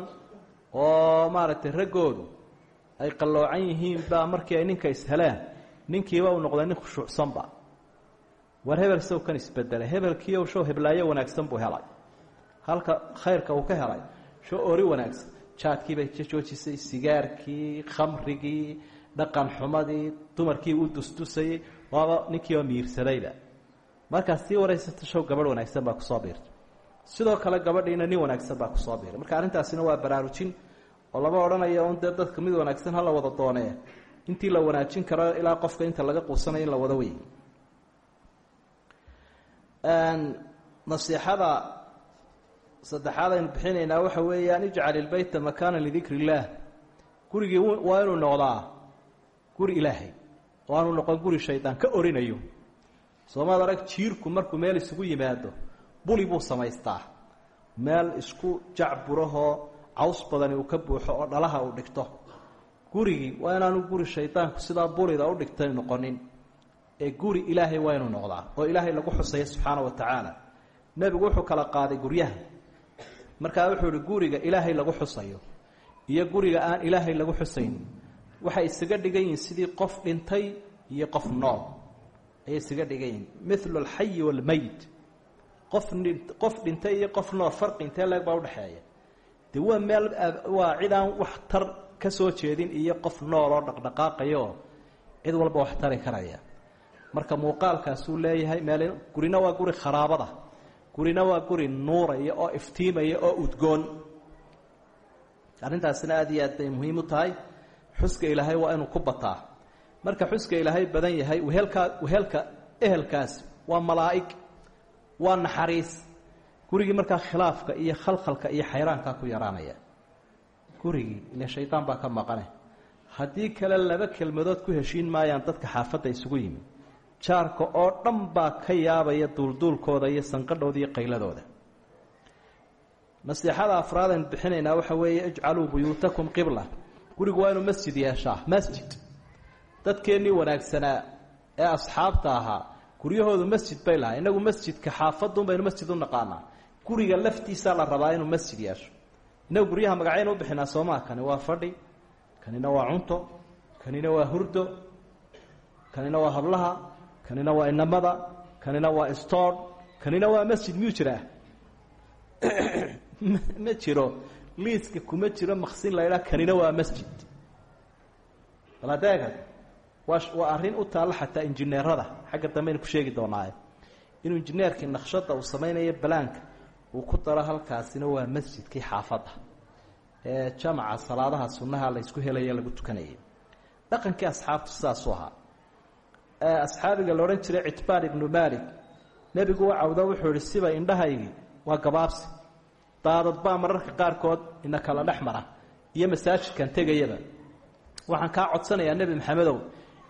oo maaragtay raggoodu ay qalloocan yihiin baa markii ay ninka isheleen ninkiiba uu noqday nin khushuucsanba war hebel sow kan isbedelay hebelkiiyow show heblaayo wanaagsan buu helay. Halka khayrka uu ka helay show ori wanaagsan. Jaadkiibay joojisay sigaarkii khamrigii dhaqan xumadii dumarkii u dusdusayey waaba ninkiiba miirsadayba markaas sii waraysato show gabadh wanaagsan baa ku soo biirtay. Sidoo kale gabadhiina nin wanaagsan baa ku soo biiray marka arrintaasina waa baraarujin oo lama odhanayo un dee dadka mid wanaagsan hala wada doonee. Intii la wanaajin karo ilaa qofka inta laga quusanayo in la wado wey nasiixada saddexaad aynu bixinaynaa waxa weeyaan ijcal ilbeyta makaana lidikri illaah gurigii waa inuu noqdaa guri ilaahay oo noqon guri shaydaan ka orinayo soomaad arag jiirku markuu meel isugu yimaado buli buu samaystaa. Meel isku jacburahoo caws badani uu ka buuxo oo dhalaha uu dhigto. Gurigii waa inaanu guri shaydaanku sidaa bulida u dhigtay noqonin. Ee guri ilaahay waa inuu noqdaa oo ilaahay lagu xusaya subxaana wa tacaala. Nebigu wuxuu kala qaaday guryaha. Markaa wuxuu ihi guriga ilaahay lagu xusayo iyo guriga aan ilaahay lagu xusaynin waxay isaga dhigan yihiin sidii qof dhintay iyo qof nool ayay isaga dhigan yihiin milu alxayi waalmeyit qof qof dhintay iyo qof nool farqi intee leeg baa udhexeeya dee waa meel waa cid aan wax tar ka soo jeedin iyo qof nool oo dhaqdhaqaaqayaoo cid walba wax tari karaya. Marka muuqaalkaasuu leeyahay meel gurina waa guri kharaabada. Gurina waa guri nuuraya oo iftiimaya oo udgoon. Arrintaasina aada iyo aad bay muhiim u tahay. Xuska ilaahay waa inuu ku bataa marka xuska ilaahay badan yahay wehelkaa wehelka ehelkaasi waa malaa'ig waa naxariis. Gurigii markaa khilaafka iyo khalkhalka iyo xayraankaa ku yaraanaya. Gurigii ile shaydaan baa ka maqane. Haddii kale laba kelmadood ku heshiin maayaan dadka xaafadda isugu yimi jaarka oo dhan baa ka yaabaya duulduulkooda iyo sanqadhooda iyo qayladooda. Nasiixada afraad aynu bixinaynaa waxa weeye ijcaluu buyuutakum qibla. Gurigu waa inuu masjid yeeshaa masjid dadkeennii wanaagsanaa ee asxaabta ahaa. Guryahoodu masjid bay lahaa inagu masjidka xaafadun baynu masjid u naqaanaa. Guriga laftiisaa la rabaa inuu masjid yeesho. Inagu guryaha magacaynu u bixinaa soomaa kani waa fadhi kanina waa cunto kanina waa hurdo kanina waa hablaha kanina waa inamada kanina waa stoor kanina waa masjid. Miyuu jiraa? Ma jiro. Liiska kuma jiro maksin la ydhaha kanina waa masjid. Waa waa arrin u taalla xataa injineerada. Xagga dambe aynu ku sheegi doonaaye inuu injineerkii naqshada uu samaynayo balaanka uu ku daro halkaasina waa masjidkii xaafadda. Ee jamaca salaadaha sunnaha la ysku helayo lagu tukanayay. Dhaqankii asxaabtu sidaasuu ahaa. Asxaabiga la odhan jiray citbaan ibnu maalik nebigu u cawdo wuxuu ihi siba indhahaygii waa gabaabsi. Daadad baa mararka qaarkood ina kala dhex mara iyo masaajidkan tegayaba. Waxaan kaa codsanayaa nebi maxamedow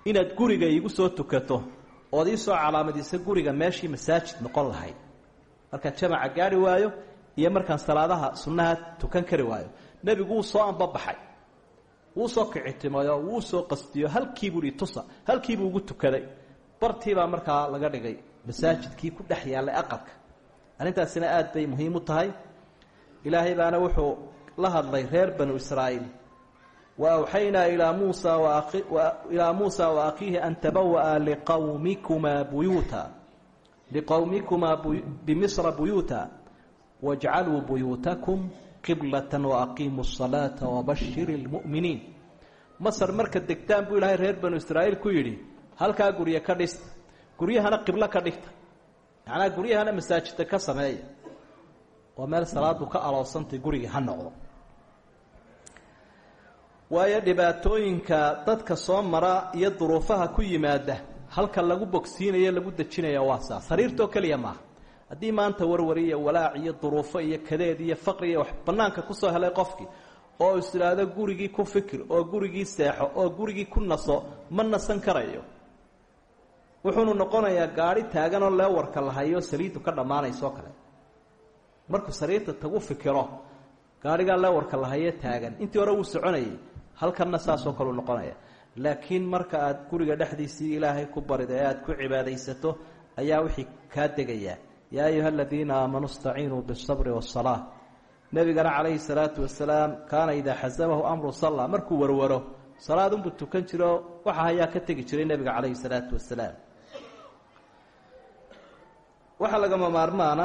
inaad guriga iigu soo tukato ood ii soo calaamadisa guriga meeshii masaajid noqon lahayd markaan jamaca gaari waayo iyo markaan salaadaha sunnaha tukan kari waayo nebigu wuu soo ambabaxay wuu soo kicitimayo wuu soo qastiyo halkiibuu i tusa halkiibuu ugu tukaday. Bartiibaa markaa laga dhigay masaajidkii ku dhex yaallay aqalka. Arrintaasina aad bay muhiim u tahay. Ilaahay baana wuxuu la hadlay reer banu israa'iil muusa ilaa muusa wa akhiihi an tabawa'a liqawmikumaa buyuuta wajcaluu buyuutakum qiblatan waaqiimuu asalaata wabashiri lmu'miniin masar marka degtaan buu ilaahay reer banu israa'iil ku yidhi halkaa gurye ka dhista guryahana qiblo ka dhigta macnaa guryahana masaajida ka sameeya oo meel salaadu ka aloosantay guriga ha noqdo waayo dhibaatooyinka dadka soo mara iyo duruufaha ku yimaada halka lagu bogsiinayo lagu dejinaya waa saa. Sariirtoo keliya maaha haddii maanta warwari iyo walaac iyo duruufo iyo kadeed iyo faqri iyo wax bannaanka ku soo helay qofkii oo is idhaahdo gurigii ku fikir oo gurigii seexo oo gurigii ku naso ma nasan karayo. Wuxuunu noqonayaa gaadhi taaganoo leewarka la hayo saliiddu ka dhammaanaysoo kale. Markuu sariirta tagu fikiro gaadhigaa leewarka la taagan. Intii hore wuu soconayay halkanna saasoo kaleu noqonaya. Laakiin marka aad guriga dhexdiisii ilaahay ku barida ee aad ku cibaadaysato ayaa wixii kaa degayaa yaa ayuha aladiina aamanuu istaciinuu bisabri wasalaa nebigana calayhi salaatu wasalaam kaana idaa xasabahu amru salla markuu warwaro salaadunbuu tukan jiro waxa ayaa ka tegi jiray nebiga calayhi salaatu wasalaam. Waxaa lagama maarmaana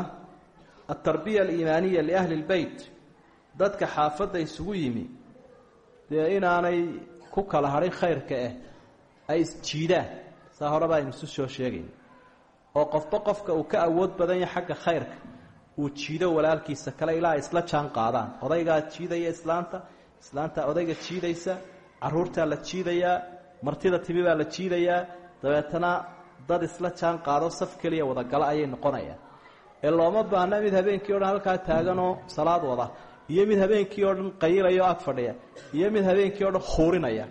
altarbiya aliimaaniya liahli lbeyt dadka xaafadda isugu yimi dee inaanay ku kala hadhin khayrka ah ay isjiidaan saa horeba aynu isu soo sheegayn oo qofba qofka uu ka awood badan yahay xagga khayrka uu jiido walaalkiisa kale ilaa ay isla jaan qaadaan. Odaygaa jiidaya islaanta islaanta odayga jiidaysa caruurtaa la jiidayaa martida timi baa la jiidayaa dabeetana dad isla jaan qaado saf keliya wadagalo ayay noqonayaan. Ee looma baahna mid habeenkii o dhan halkaa taaganoo salaad wada iyo mid habeenkii oo dhan qayilaya oo ag fadhiya. Iyo mid habeenkii o dhan khuurinaya.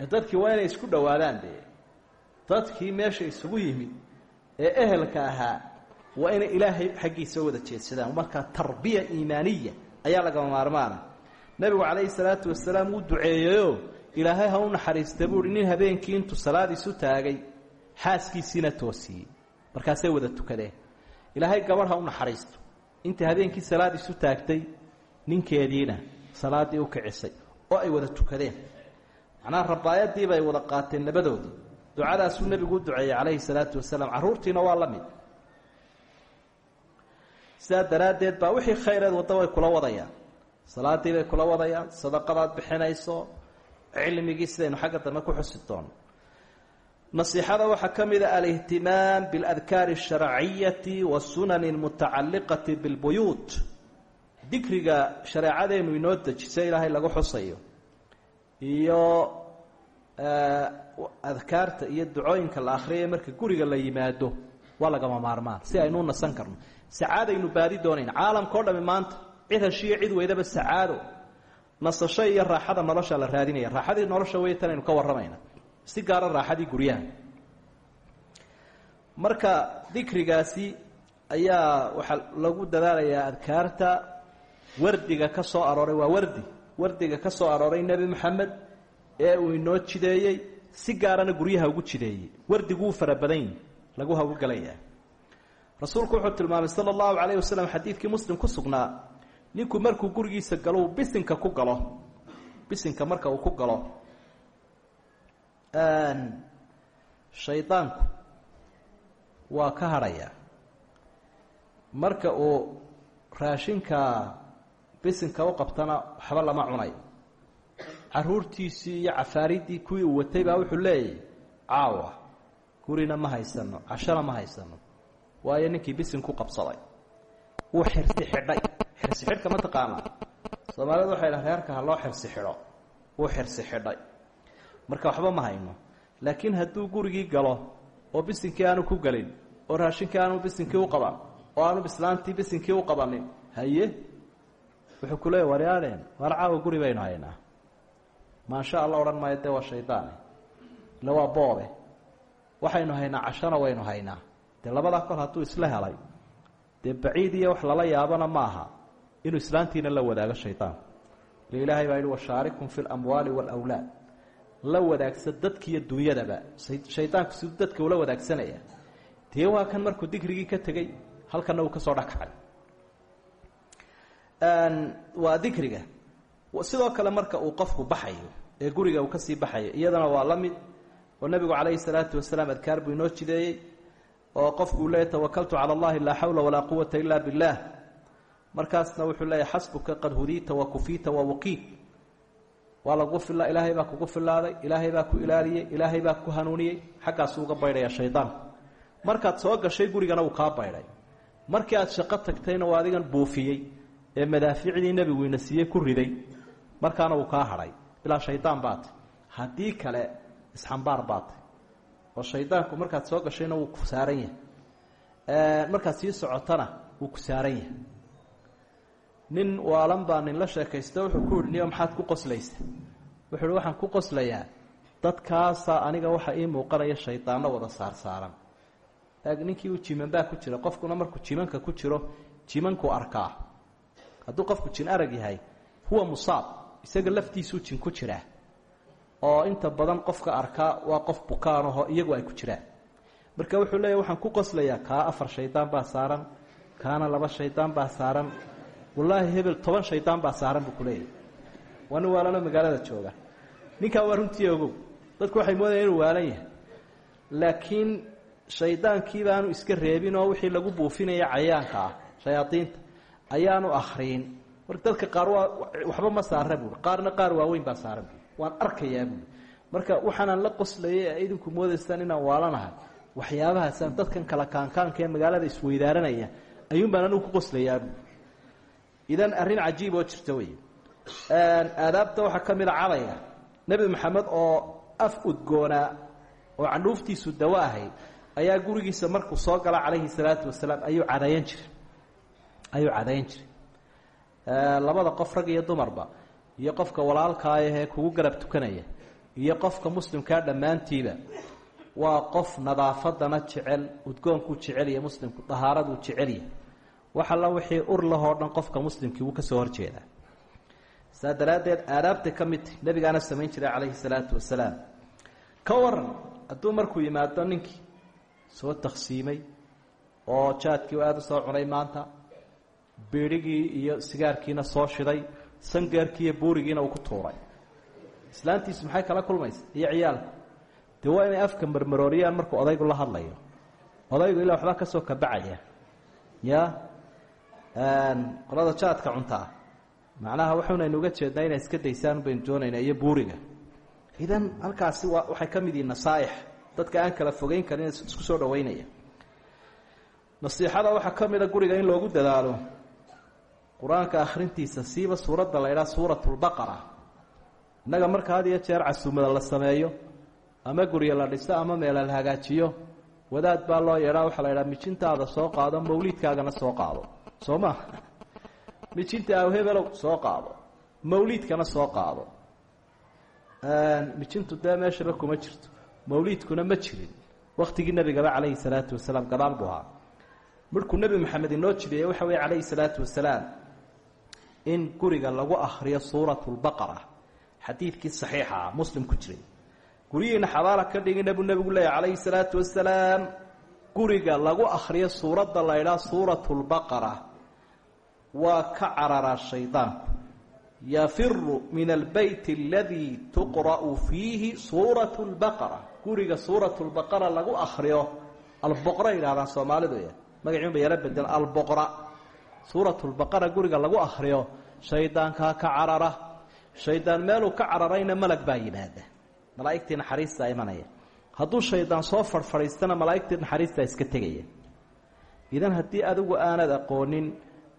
Ee dadkii waa inay isku dhowaadaan dee. Dadkii meesha isugu yimid ee ehelka ahaa waa inay ilaahay xaggiisa wada jeedsadaan. Markaa tarbiya iimaaniya ayaa lagama maarmaana nebigu calayhi salaatu wasalaam wuu duceeyeyoo ilaahay ha u naxariista buuhi nin habeenkii intuu salaad isu taagay xaaskiisiina toosiyey. Markaasay wada tukadeen ilaahay gabadh ha u naxariisto intii habeenkii salaad isu taagtay ninkeediina salaaddii u kicisay oo ay wada tukadeen. Macnaha rabaayadii bay wada qaateen labadoodii ducadaasuu nebigu u duceeyey calayhi salaatu wasalaam carruurtiina waa la mid. Sidaa daraaddeed baa wixii khayreed wadda way kula wadayaan. Salaadii bay kula wadayaan sadaqadaad bixinayso cilmigii sidaynu xagga dambe ku xusi doono nasiixada waxaa ka mida alihtimaam biاladkaari الsharciyati wasunani اlmutacaliqati biاlbuyuut dikriga shareecadeenu inoo dejisay ilaahay lagu xusayo iyo adkaarta iyo ducooyinka la akhriyay marka guriga la yimaado waa lagama maarmaan si aynu u nasan karno sacaadaynu baadi doonayn caalamka o dhami maanta cid heshiiyo cid weydaba sacaado nasasho iyo raaxada nolosha la raadinaya raaxadii nolosha wey tanaynu ka warramayna si gaara raaxadii guryaha. Marka dikrigaasi ayaa waxaa lagu dadaalayaa adkaarta wardiga ka soo arooray waa wardi wardiga ka soo arooray nebi moxamed ee uu inoo jideeyey si gaarana guryaha ugu jideeyey. Wardigu wuu fara badan yihi lagu hawlgalayaa rasuulku wuxuu tilmaamay sala allahu calayh wasalam xadiidkii muslim ku sugnaa ninku markuu gurigiisa galo uu bisinka ku galo bisinka marka uu ku galo shaydaanku waa ka hadhayaa marka uu raashinka bisinka u qabtana waxba lama cunayo. Caruurtiisii iyo cafaaridii kuwii uu watay baa wuxuu leeyahy caawa gurina ma haysano cashona ma haysano waayo ninkii bisin ku qabsaday. Wuu xirsi xidhay. Xirsi xidhka ma taqaanaa. Soomaalidu waxay dhaha reerka ha loo xirsi xidho. Wuu xirsi xidhay marka waxba ma hayno. Laakiin hadduu gurigii galo oo bisinkii aanu ku gelin oo raashinkii aanu bisinkii u qaban oo aanu bislaantii bisinkii u qabanin haye? Wuxuu ku leeya waryaadheen waar guri baynu haynaa? Maasha alla odhan maayo dee waa shaydaane ille waa boobe waxaynu haynaa cashana waynu haynaa. Dee labadaa kol hadduu isla helay dee baciid iyo wax lala yaabana ma aha inuu islaantiina la wadaago shaydaanku ile ilaahay baa yihi washaarikum fi lamwaali waalawlaad la wadaagsa dadkiiyo dunyadaba. Shaydaanku siduu dadka ula wadaagsanaya dee waa kan markuu dikrigii ka tegey halkana uu ka soo dhakacay. Waa dikriga sidoo kale marka uu qofku baxayo ee guriga uu ka sii baxayo iyadana waa la mid oo nebigu calayhi salaatu wasalaam adkaar buu inoo jideeyey oo qofku uu leeyahy tawakaltu cala allahi laa xawla walaa quwata ila billah. Markaasna wuxuu leeyahy xasbuka qad hudiita wa kufiita wa waqiid waa lagu fila ilaahay baa kugu filaaday ilaahay baa ku ilaaliyey ilaahay baa ku hanuuniyey. Xaggaasuu uga baydhaya shaydaanku markaad soo gashay gurigana uu kaa baydhay. Markii aad shaqo tagtayna waa adigan buufiyey ee madaaficdii nebigu ina siiyey ku riday. Markaana uu kaa hadhay. Bilaa shaydaan baatay haddii kale isxambaar baatay oo shaydaanku markaad soo gashayna wuu ku saaran yahay. Markaad sii socotana wuu ku saaran yahay nin waalan baa nin la sheekaysta wuxuu ku niyo maxaad ku qoslaysa wuxuu uhi waxaan ku qoslayaa. Dadkaasaa aniga waxa ii muuqanaya shaydaanno wada saarsaaran. Ninkii uu jiman baa ku jira qofkuna markuu jimanka ku jiro jimankuu arkaa. Hadduu qofku jin arag yahay huwa musaab isaga laftiisuu jin ku jiraa. Oo inta badan qofka arkaa waa qof bukaanaho iyagu ay ku jiraan. Marka wuxuu leeyahy waxaan ku qoslayaa kaa afar shaydaan baa saaran kaana laba shaydaan baa saaran wallaahi hebel toban shaydaan baa saaran buu kuleeyahy waa nin waalano magaalada jooga. Ninkaa waa runtii ogow. Dadku waxay moodaya inuu waalan yahay. Laakiin shaydaankii iska reebin wixii lagu buufinaya cayaanka ah shayaadiinta ayaanu akriin marka dadka qaar waa waxba ma saara buui qaarna qaar waaweyn baa saaran buui waan arkayaa buui marka waxaanaan la qoslayay ee idinku moodaysaan inaan waalanahay. Waxyaabahaasaan dadkan kala kaankaanka ee magaalada isweydaaranaya ayuun baan anigu ku qoslayaa buui idan arrin cajiib oo jirta wey aadaabta waxaa ka mid a cadayga nebi maxamed oo af udgoonaa oo candhuuftiisu dawo ahayd ayaa gurigiisa markuu soo gala calayhi salaatu wasalaam ayuu cadayan jiray. Ayuu cadayn jiray. Labada qof rag iyo dumarba iyo qofka walaalkaayahee kugu garab tukanaya iyo qofka muslimkaa dhammaantiiba waa qof nadaafadana jecel udgoonkuu jecelya muslimku dahaaraduu jecelya wax alla wixii ur lahoo dhan qofka muslimkii wuu ka soo horjeedaa saa daraaddeed aadaabtay ka mid tahi nebigaana samayn jiray calayhi salaatu wasalaam. Ka waran hadduu markuu yimaado ninkii soo taksiimay oo jaadkii aada u soo cunay maanta biidhigii iyo sigaarkiina soo shiday sangeerkii iyo buurigiina uu ku tuuray. Islaantiisu maxay kala kulmaysa? Iyo ciyaalku dee waa inay afka marmarooriyaan markuu odaygu la hadlayo. Odaygu ilaa waxbaa ka soo kabacaya. Ya qolada jaadka cuntaa macnaha waxunaynu uga jeednaa inay iska daysaan baynu doonaynaa iyo buuriga idan halkaasi waa waxay ka mid yihiin dadka aan kala fogeyn karin isku soo dhaweynaya nasiixada waxaa ka mida guriga in loogu dadaalo. Qur'aanka akhrintiisa siiba suuradda la ydhaha suurat lbaqara innaga marka had iyo jeer casuumada la sameeyo ama guryo la dhiso ama meela la hagaajiyo wadaad baa loo yeedhaa waxaa la ydhaha mijintaada soo qaado mawliidkaagana soo qaado soo ma mijinta aw soo qaado. Mawliidkana soo qaado. Mijintu dee meeshaba kuma jirto. Mawliidkuna ma jirin. Waktigii nebigaba calayhi salaatu wasalaam gadaal buu ahaa. Markuu nebi maxamed inoo jideeyey waxa weye calayhi salaatu wasalaam in guriga lagu akriyo suuratu lbaqara xadiidkii saxiixa ah muslim ku jiray. Guryihiina xabaala ka dhigina buu nebigu leeyahy calayhi salaatu wasalaam guriga lagu akriyo suuradda la ydhaha suuratu lbaqara waa ka cararaa shaydaanku yafiru min albeyt aladii tuqra'u fiihi suuratu lbaqara guriga suuratu lbaqara lagu akriyo alboqra yidhahdaan soomaalidu magaciunba yaro bedel suuratu lbaqara guriga lagu akriyo shaydaankaa ka carara. Shaydaan meeluu ka cararayna malag baa yimaada malaa'igtii naxariistaa imanaya hadduu shaydaan soo farfadhiistana malaa'igtii naxariistaa iska tegaya. Idan haddii adigu aanad aqoonin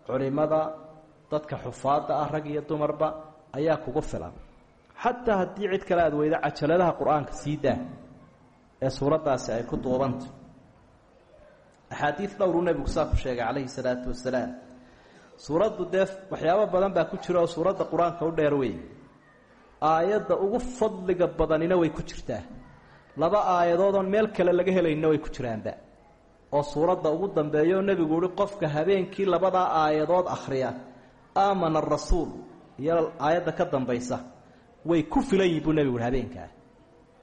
culimada dadka xufaadda ah rag iyo dumarba ayaa kugu filan. Xataa haddii cid kale aada weydo cajaladaha qur'aanka sii daa ee suuraddaasi ay ku duubanta. Axaadiid dhowruu nebigu saa ku sheegay calayhi salaatu wasalaam suuraddu dee waxyaabo badan baa ku jira oo suuradda qur'aanka u dheer wey aayadda ugu fadliga badanina way ku jirtaa laba aayadood oon meel kale laga helayna way ku jiraanba. oo suuradda ugu dambeeya oo nebigu uhi qofka habeenkii labadaa aayadood akhriya aamana arasuul iyo aayadda ka dambaysa way ku filan yihiin buu nebigu uhi habeenkaa.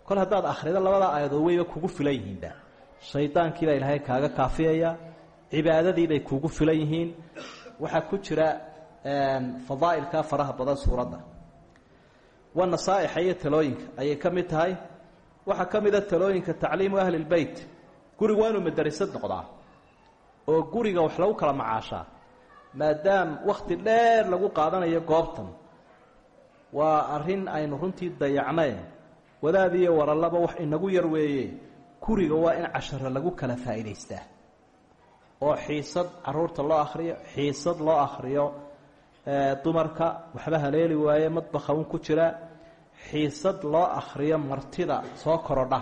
Kol haddaad akhrido labadaa aayadood wayba kugu filan yihiinba. Shaydaankiibaa ilaahay kaaga kaafiyaya cibaadadiibay kugu filan yihiin. Waxaa ku jira fadaa'ilka faraha badan suuradda. Waa nasaa'ixa iyo talooyinka ayay ka mid tahay waxaa ka mid a talooyinka tacliimu ahli lbeyt gurigu waa inuu madarasad noqdaa oo guriga wax lagu kala macaashaa maadaam wakhti dheer lagu qaadanayo goobtan. Waa arrin aynu runtii dayacnay wadaad iyo warallaba wax inagu yar weeye guriga waa in casharo lagu kala faa'idaystaa oo xiisad carruurta loo akhriyo xiisad loo akhriyo dumarka waxba haleeli waaye madbakha un ku jira xiisad loo akhriyo martida soo korodha.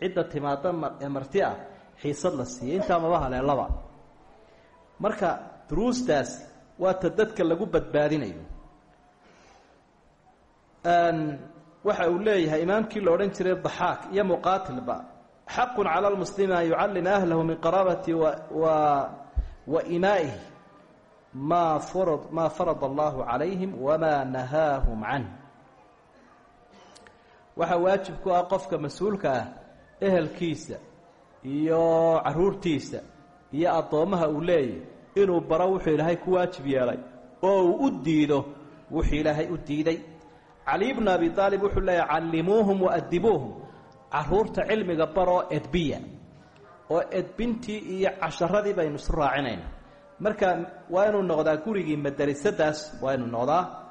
Cidda timaada ee marti ah xiisad la siiya intaa maba haleelaba marka duruustaasi waa ta dadka lagu badbaadinayo. Waxa uu leeyahay imaamkii la odhan jiray daxaak iyo muqaatilba xaqu cala lmuslimi an yucallima ahlahu min qaraabati wa imaa'ihi maa farada allahu calayhim wamaa nahaahum canh waxaa waajib ku ah qofka mas'uulka ah ehelkiisa iyo caruurtiisa iyo addoommaha uu leeyahy inuu baro wuxuu ilaahay ku waajib yeelay. Oo uu u diido wuxuu ilaahay u diiday. Cali bnu abi aalib wuxuu leeyahy callimuuhum waadibuuhum carruurta cilmiga baroo edbiya oo edbintii iyo casharadii baynu isu raacinayna marka waa inuu noqdaa gurigii madarasadaas waa inuu noqdaa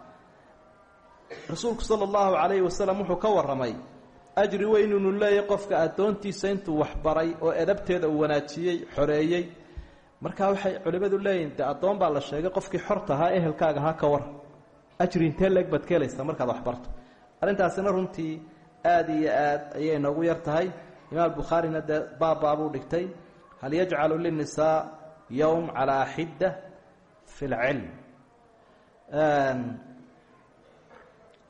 rasuulku sala allahu calayhi wasalam wuxuu ka warramay ajri weyn inuu leeyahy qofka addoontiisa intuu waxbaray oo edabteeda uu wanaajiyey xoreeyey. Markaa waxay culimmadu leeyihiin dee addoon baa la sheegay qofkii xorta ahaa ehelkaaga ha ka war. Ajri intee leeg baad ka helaysaa markaad waxbarto arrintaasina runtii aada iyo aad ayay noogu yar tahay. Imaam bukhaarina dee baabbaabuu dhigtay hal yajcalu linisaa yowm calaa xidda fi lcilm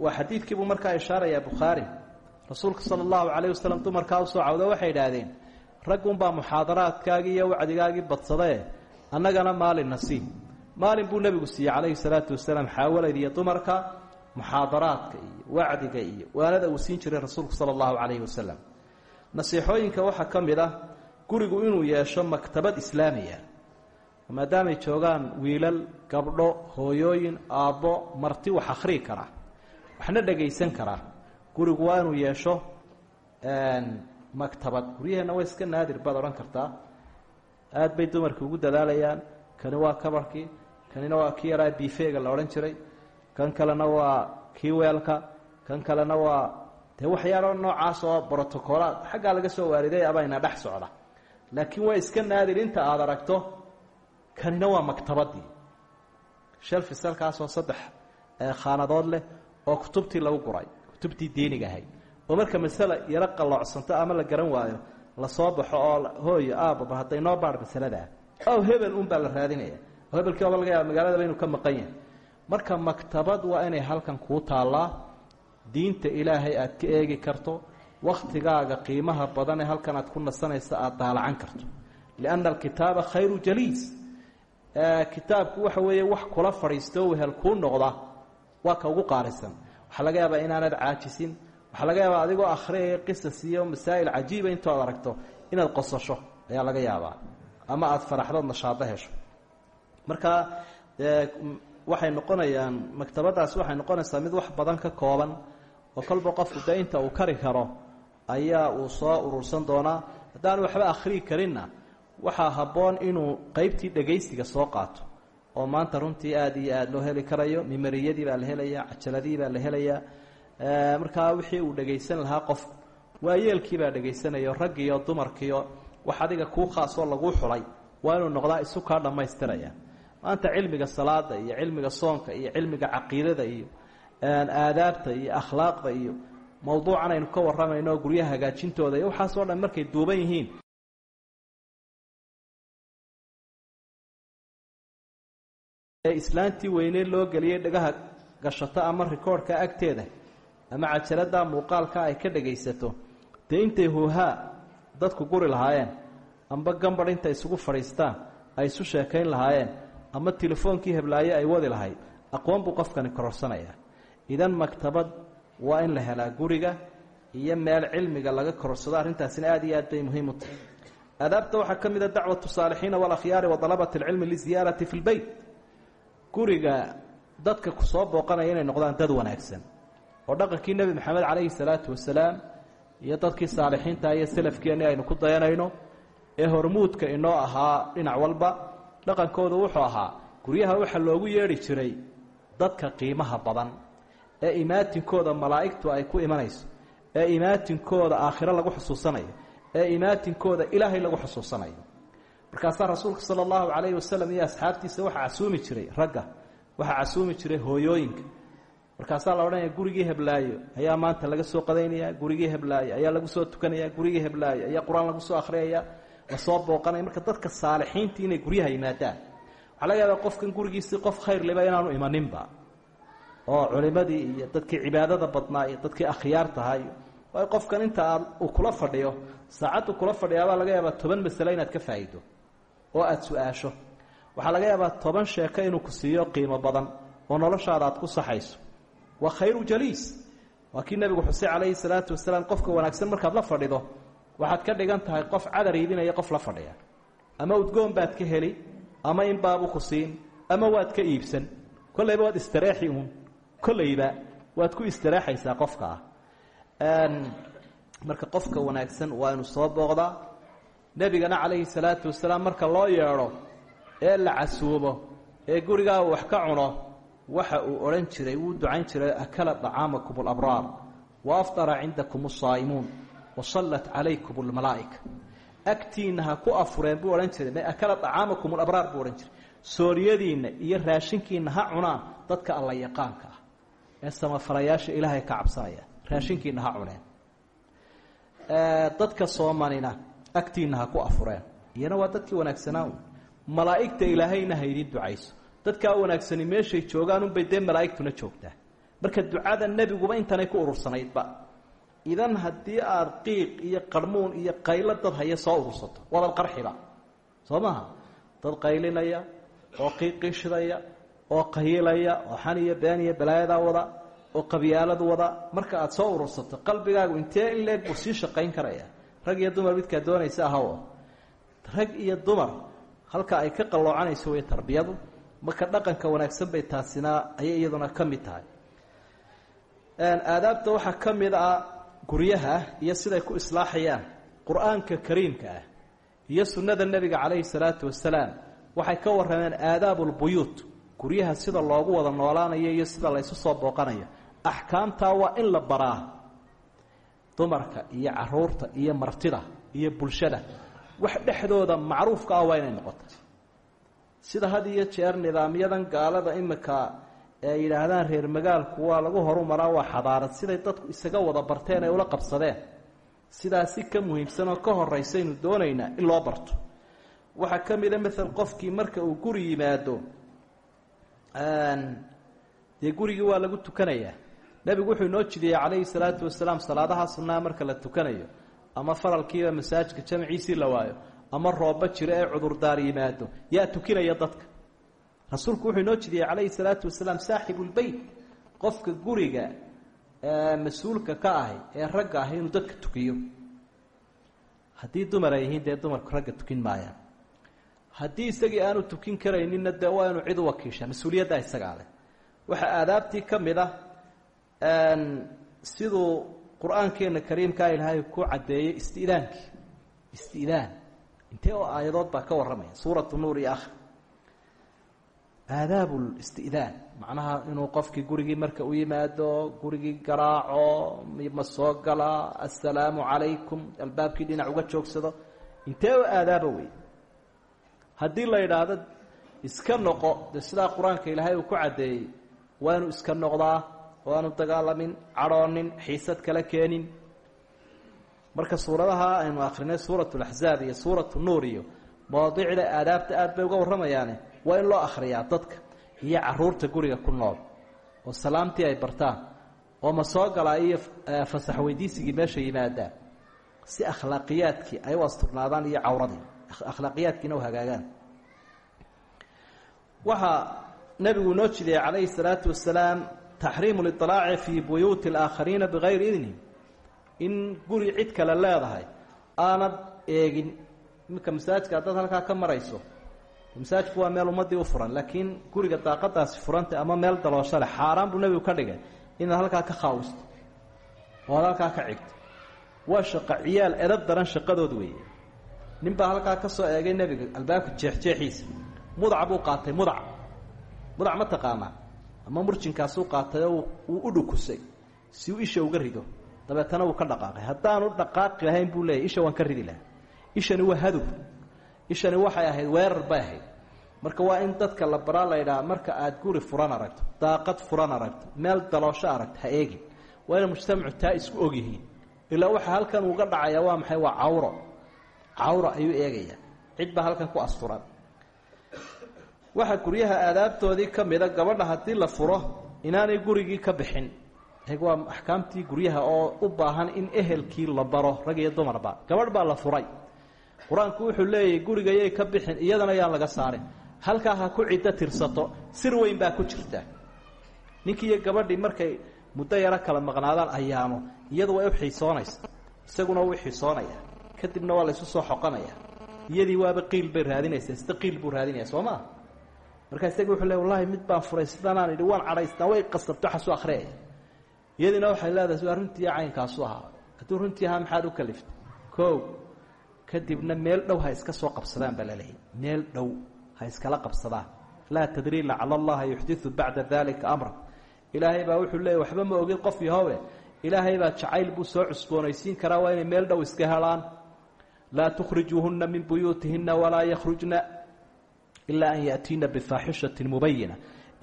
waa xadiidkiibuu markaa ishaarayaa bukhaari. Rasuulka sala allahu calayh wasalam dumarkaa u soo cawdo waxay idhaahdeen raggunbaa muxaadaraadkaagii iyo wacdigaagii badsadee? Annagana maalin nasiib maalin buu nebigu siiyey calayhi salaatu wasalaam xaawalayda iyo dumarka muxaadaraadka iyo wacdiga iyo waanada uu siin jiray rasuulku sala allahu calayhi wasalam nasiixooyinka waxaa ka mid ah gurigu inuu yeesho maktabad islaamiya maadaamay joogaan wiilal gabdho hooyooyin aabbo marti wax akhrii kara waxna dhagaysan karaa. Gurigu waa inuu yeesho maktabad. Guryaheenna waa iska naadir baad odhan kartaa. Aada bay dumarka ugu dadaalayaan. Kani waa kabarkii kanina waa kii yaraa bifeega la odhan jiray. Kan kalena waa kii weelka kan kalena waa dee waxyaalo noocaas oo brotocoolaad xaggaa laga soo waariday abayna dhex socda. Laakiin waa iska naadir inta aada aragto kanina waa maktabadii. Shelfis halkaasoo saddex khaanadood leh oo kutubtii lagu guray kutubtii diiniga ahayd. Oo marka masale yaro qalloocsanto ama la garan waayo la soo baxo oo hooyo aababa hadday noo baadh masaladaa ow hebel un baa la raadinaya. Oo hebelkii oba laga yaaba magaaladaba inuu ka maqan yahay. Marka maktabad waa inay halkan kuu taallaa diinta ilaahay aad ka eegi karto wakhtigaaga qiimaha badan ee halkan aad ku nasanaysa aada daalacan karto. Lianna alkitaaba khayru jaliis. Kitaabku waxa weeye wax kula fadhiisto wehel kuu noqda waa ka ugu qaalisan waxaa laga yaabaa inaanad caajisin. Waxaa laga yaabaa adigoo akhriyaya qisas iyo masaa'il cajiiba intood aragto. Inaad qosasho ayaa laga yaabaa. Ama aada faraxdood nashaado hesho. Marka dee waxay noqonayaan maktabadaasi waxay noqonaysaa mid wax badan ka kooban oo kolba qofku dee inta uu kari karo ayaa uu soo urursan doonaa. Haddaanu waxba akhriyi karinna waxaa habboon inuu qeybtii dhegaysiga soo qaato oo maanta runtii aada iyo aada loo heli karayo mimariyadii baa la helayaa cajaladii baa la helayaa markaa wixii uu dhegaysan lahaa qof waayeelkii baa dhegaysanayo raggiiyo dumarkiiyo wax adiga kuu khaasoo laguu xulay waa inuu noqdaa isu kaa dhammaystiraya. Maanta cilmiga salaada iyo cilmiga soonka iyo cilmiga caqiidada iyo aadaabta iyo akhlaaqda iyo mawduucan aynu ka warramayno guryaha hagaajintooda iyo waxaasoo dhan markay duuban yihiin ee islaantii weyne loo geliyey dhagaha gashato ama rikoorhka agteeda ama cajalada muuqaalka ay ka dhagaysato dee intay huuhaa dadku guri lahaayeen amba gambar intay isugu fadhiistaan ay isu sheekayn lahaayeen ama telefoonkii heblaaye ay wadi lahayd aqoon buu qofkani kororsanayaa. Idan maktabad waa in la helaa guriga iyo meel cilmiga laga kororsado arrintaasina aada iyo aad bay muhiim u tahay. Aadaabta waxaa ka mid a dacwatu saalixiina walakhyaari wa dalabati alcilmi liziyaarati fi lbeyt guriga dadka ku soo booqanaya inay noqdaan dad wanaagsan. oo dhaqankii nebi maxamed calayhi salaatu wasalaam iyo dadkii saalixiinta iyo salafkeenni aynu ku dayanayno ee hormuudka inoo ahaa dhinac walba dhaqankoodu wuxuu ahaa guryaha waxaa loogu yeedhi jiray dadka qiimaha badan ee imaatinkooda malaa'igtu ay ku imanayso ee imaatinkooda aakhiro lagu xusuusanayo ee imaatinkooda ilaahay lagu xusuusanayo markaasaa rasuulka sala allahu calayhi wasalam iyo asxaabtiisa waxaa casuumi jiray ragga waxaa casuumi jiray hooyooyinka. Markaasaa la odhanaya gurigii heblaayo ayaa maanta laga soo qadaynaya gurigii heblaayo ayaa lagu soo tukanaya gurigii heblaayo ayaa qur'aan lagu soo akhriyaya la soo booqanaya. Marka dadka saalixiintii inay guryaha yimaadaan waxaa laga yaabaa qofkan gurigiisii qof khayr liba inaanu imaninba. Oo culimadii iyo dadkii cibaadada badnaa iyo dadkii akhyaar tahay. Waayo qofkan inta aad uu kula fadhiyo saacaddu kula fadhiyaabaa laga yaabaa toban masale inaad ka faa'iido oo aada su'aasho. Waxaa laga yaabaa toban sheeko inuu ku siiyo qiimo badan oo noloshaada aad ku saxayso. Waa khayru jaliis. Waa kii nebigu xusey calayhi salaatu wasalaam qofka wanaagsan markaad la fadhido waxaad ka dhigan tahay qof cadar iibinaya qof la fadhiya. Ama udgoon baad ka heli ama in baabu ku siin ama waad ka iibsan. Kollayba waad istareexi uun. Kollayba waad ku istareexaysaa qofka ah. Marka qofka wanaagsan waa inu soo booqdaa nebigana calayhi salaatu wasalaam marka loo yeedho ee la casuubo ee gurigaa wax ka cuno waxa uu odhan jiray wuu ducayn jiray akala dacaamakum alabraar wa afdara cindakum asaa'imuun wa sallat calaykum almalaa'ika agtiinna ha ku afureen buu odhan jiray akala dacaamakum alabraar buu odhan jiray. Sooriyadiinna iyo raashinkiinna ha cunaan dadka alla yaqaanka ah. Ee samafalayaasha ilaahay ka cabsanaya raashinkiinna ha cuneen. Dadka soomanina agtiinna ha ku afureen. Iyana waa dadkii wanaagsanaa malaa'igta ilaahayna ha idin ducayso dadkaa wanaagsani meeshay joogaan unbay dee malaa'igtuna joogtaa. Marka ducada nebiguba intanay ku urursanaydba idan haddii aada qiiq iyo qarmuun iyo qaylo dad haya soo urursato waabad qarxiba. Soo maha dad qaylinaya oo qiiqiishidaya oo qayilaya oo xan iyo been iyo balaayadaa wada oo qabyaalad wada marka aada soo urursato qalbigaagu intee in leeg buu sii shaqayn karaya rag iyo dumar midkaa doonaysa ahaw. Rag iyo dumar halka ay ka qalloocanayso way tarbiyadu marka dhaqanka wanaagsan bay taasina ayay iyaduna ka mid tahay. Aadaabta waxaa ka mid ah guryaha iyo siday ku islaaxayaan qur'aanka kariimka ah iyo sunnada nebiga calayhi salaatu wasalaam waxay ka warrameen aadaabulbuyuut guryaha sida loogu wada noolaanayo iyo sida laysu soo booqanayo. Axkaamtaa waa in la baraa dumarka iyo carruurta iyo martida iyo bulshada wax dhexdooda macruufka ah waa inay noqota sida had iyo jeer nidaamyadan gaalada imika ee yidhaahdaan reer magaalku waa lagu horumaraa waa xadaarad siday dadku isaga wada barteen ay ula qabsadeen. Sidaasi ka muhiimsan oo ka horeysaynu doonaynaa in loo barto. Waxaa ka mida maala qofkii marka uu guri yimaado dee gurigii waa lagu tukanayaa nebigu wuxuu inoo jidiyey calayhi salaatu wasalaam salaadaha sunnaha marka la tukanayo ama faralkiiba masaajidka jamciisii la waayo ama rooba jiro ee cudurdaar yimaado yaa tukinaya dadka. Rasuulku wuxuu inoo jidiyey calayhi salaatu wasalaam saaxibulbeyt qofka guriga mas'uulka ka ahi ee ragga ahi inuu dadka tukiyo. Haddii dumar ay yihiin dee dumarku ragga tukin maayaan. Haddii isagii aanu tukin karayninna dee waa inuu cid u wakiisha mas'uuliyaddaa isagaa leh. Waxaa aadaabtii ka mid ah siduu qur'aankeena kariimkaa ilaahay ku caddeeyey istidaankii istidaan intee oo aayadood baa ka warramaya? Suuratu nuur iyo akhri aadaab listidaan macnaha inuu qofkii gurigii marka u yimaado gurigii garaaco ma soo galaa assalaamu calaykum albaabkii dhinac uga joogsado. Intee oo aadaaba wey haddii la yidhaahdo iska noqo dee sidaa qur'aanka ilaahay uu ku caddeeyey waanu iska noqdaa waanu dagaalamin cadhoonin xiisad kala keenin. Marka suuradaha aynu akrinay suurat laxzaab iyo suuratu nuur iyo mawaadiicda aadaabta aad bay uga warramayaane waa in loo akhriyaa dadka iyo carruurta guriga ku nool. Oo salaamtii ay bartaan oo ma soo galaa iyo fasax weydiisigii meesha yimaadaan si akhlaaqiyaadkii ay u asturnaadaan iyo cawradii akhlaaqiyaadkiina u hagaagaan waxaa nabigu inoo jidiyey calayhi salaatu wasalaam taxriimu liطilaaci fii buyuuti alaakhariina bigayri idnihim in guri cid kale leedahay aanad eegin iminka masaajidka haddaad halkaa ka marayso masaajidku waa meel ummadii u furan laakiin guriga daaqadaasi furanta ama meel daloosho leh xaaraan buu nebigu ka dhigay inaad halkaa ka khaawisto oo aad halkaa ka cigto waa shaqo ciyaal edab daran shaqadood weeye nin baa halkaa ka soo eegay nebiga albaabka jeexjeexiisa mudac buu qaatay mudac mudac ma taqaanaa ama murjinkaasuu qaatay uu u dhukusay si uu isha uga rido dabeetana wuu ka dhaqaaqay. Haddaanu dhaqaaqi lahayn buu leeyahy isha waan ka ridi lahaa. Ishani waa hadub. Ishani waxay ahayd weerar bay ahayd. Marka waa in dadka la baraa la ydhaha marka aada guri furan aragto daaqad furan aragto meel daloosho aragto ha eegin. Waa inay mujtamacu taa isku ogyihiin ilaa waxa halkan uga dhacaya waa maxay? Waa cawro. Cawro ayuu eegayaa. Cid baa halkan ku asturan waxaa guryaha aadaabtoodii ka mida gabadha haddii la furo inaanay gurigii ka bixin. Waa axkaamtii guryaha oo u baahan in ehelkii la baro rag iyo dumarba gabadh baa la furay. Qur'aanku wuxuu leeyahay gurigayay ka bixin iyadana yaan laga saarin halkaa ha ku ciddo tirsato sir weyn baa ku jirta. Ninkii iyo gabadhii markay muddo yaro kala maqnaadaan ayaamo iyadu way u xiisoonaysa. Isaguna wuu xiisoonaya kadibna waa laysu soo xoqanaya iyadii waaba qiil bay raadinaysaa sida qiil buu raadinaya soo maa markaa isaga wuxuu le wallahi mid baan furay sidanaan idhi waan cadhaystaa way qasabto waxasu akhriyaya iyadiina waxay leedahay waa runtii caynkaasu ahaa. Hadduu runtii ahaa maxaad u kaliftay? Kow kadibna meel dhow ha iska soo qabsadaan baa laleeyahy meel dhow ha iskala qabsadaan. Laa tadrii lacala allaha yuxdiu bacda dalika amra ilaahay baa wuxuu leeyay waxba ma ogin qof yahowe ilaahay baa jacayl buu soo cusboonaysiin karaa waa inay meel dhow iska helaan. Laa tukhrijuuhuna min buyuutihina walaa yakhrujna ilaa an yaatiina bifaaxishatin mubayina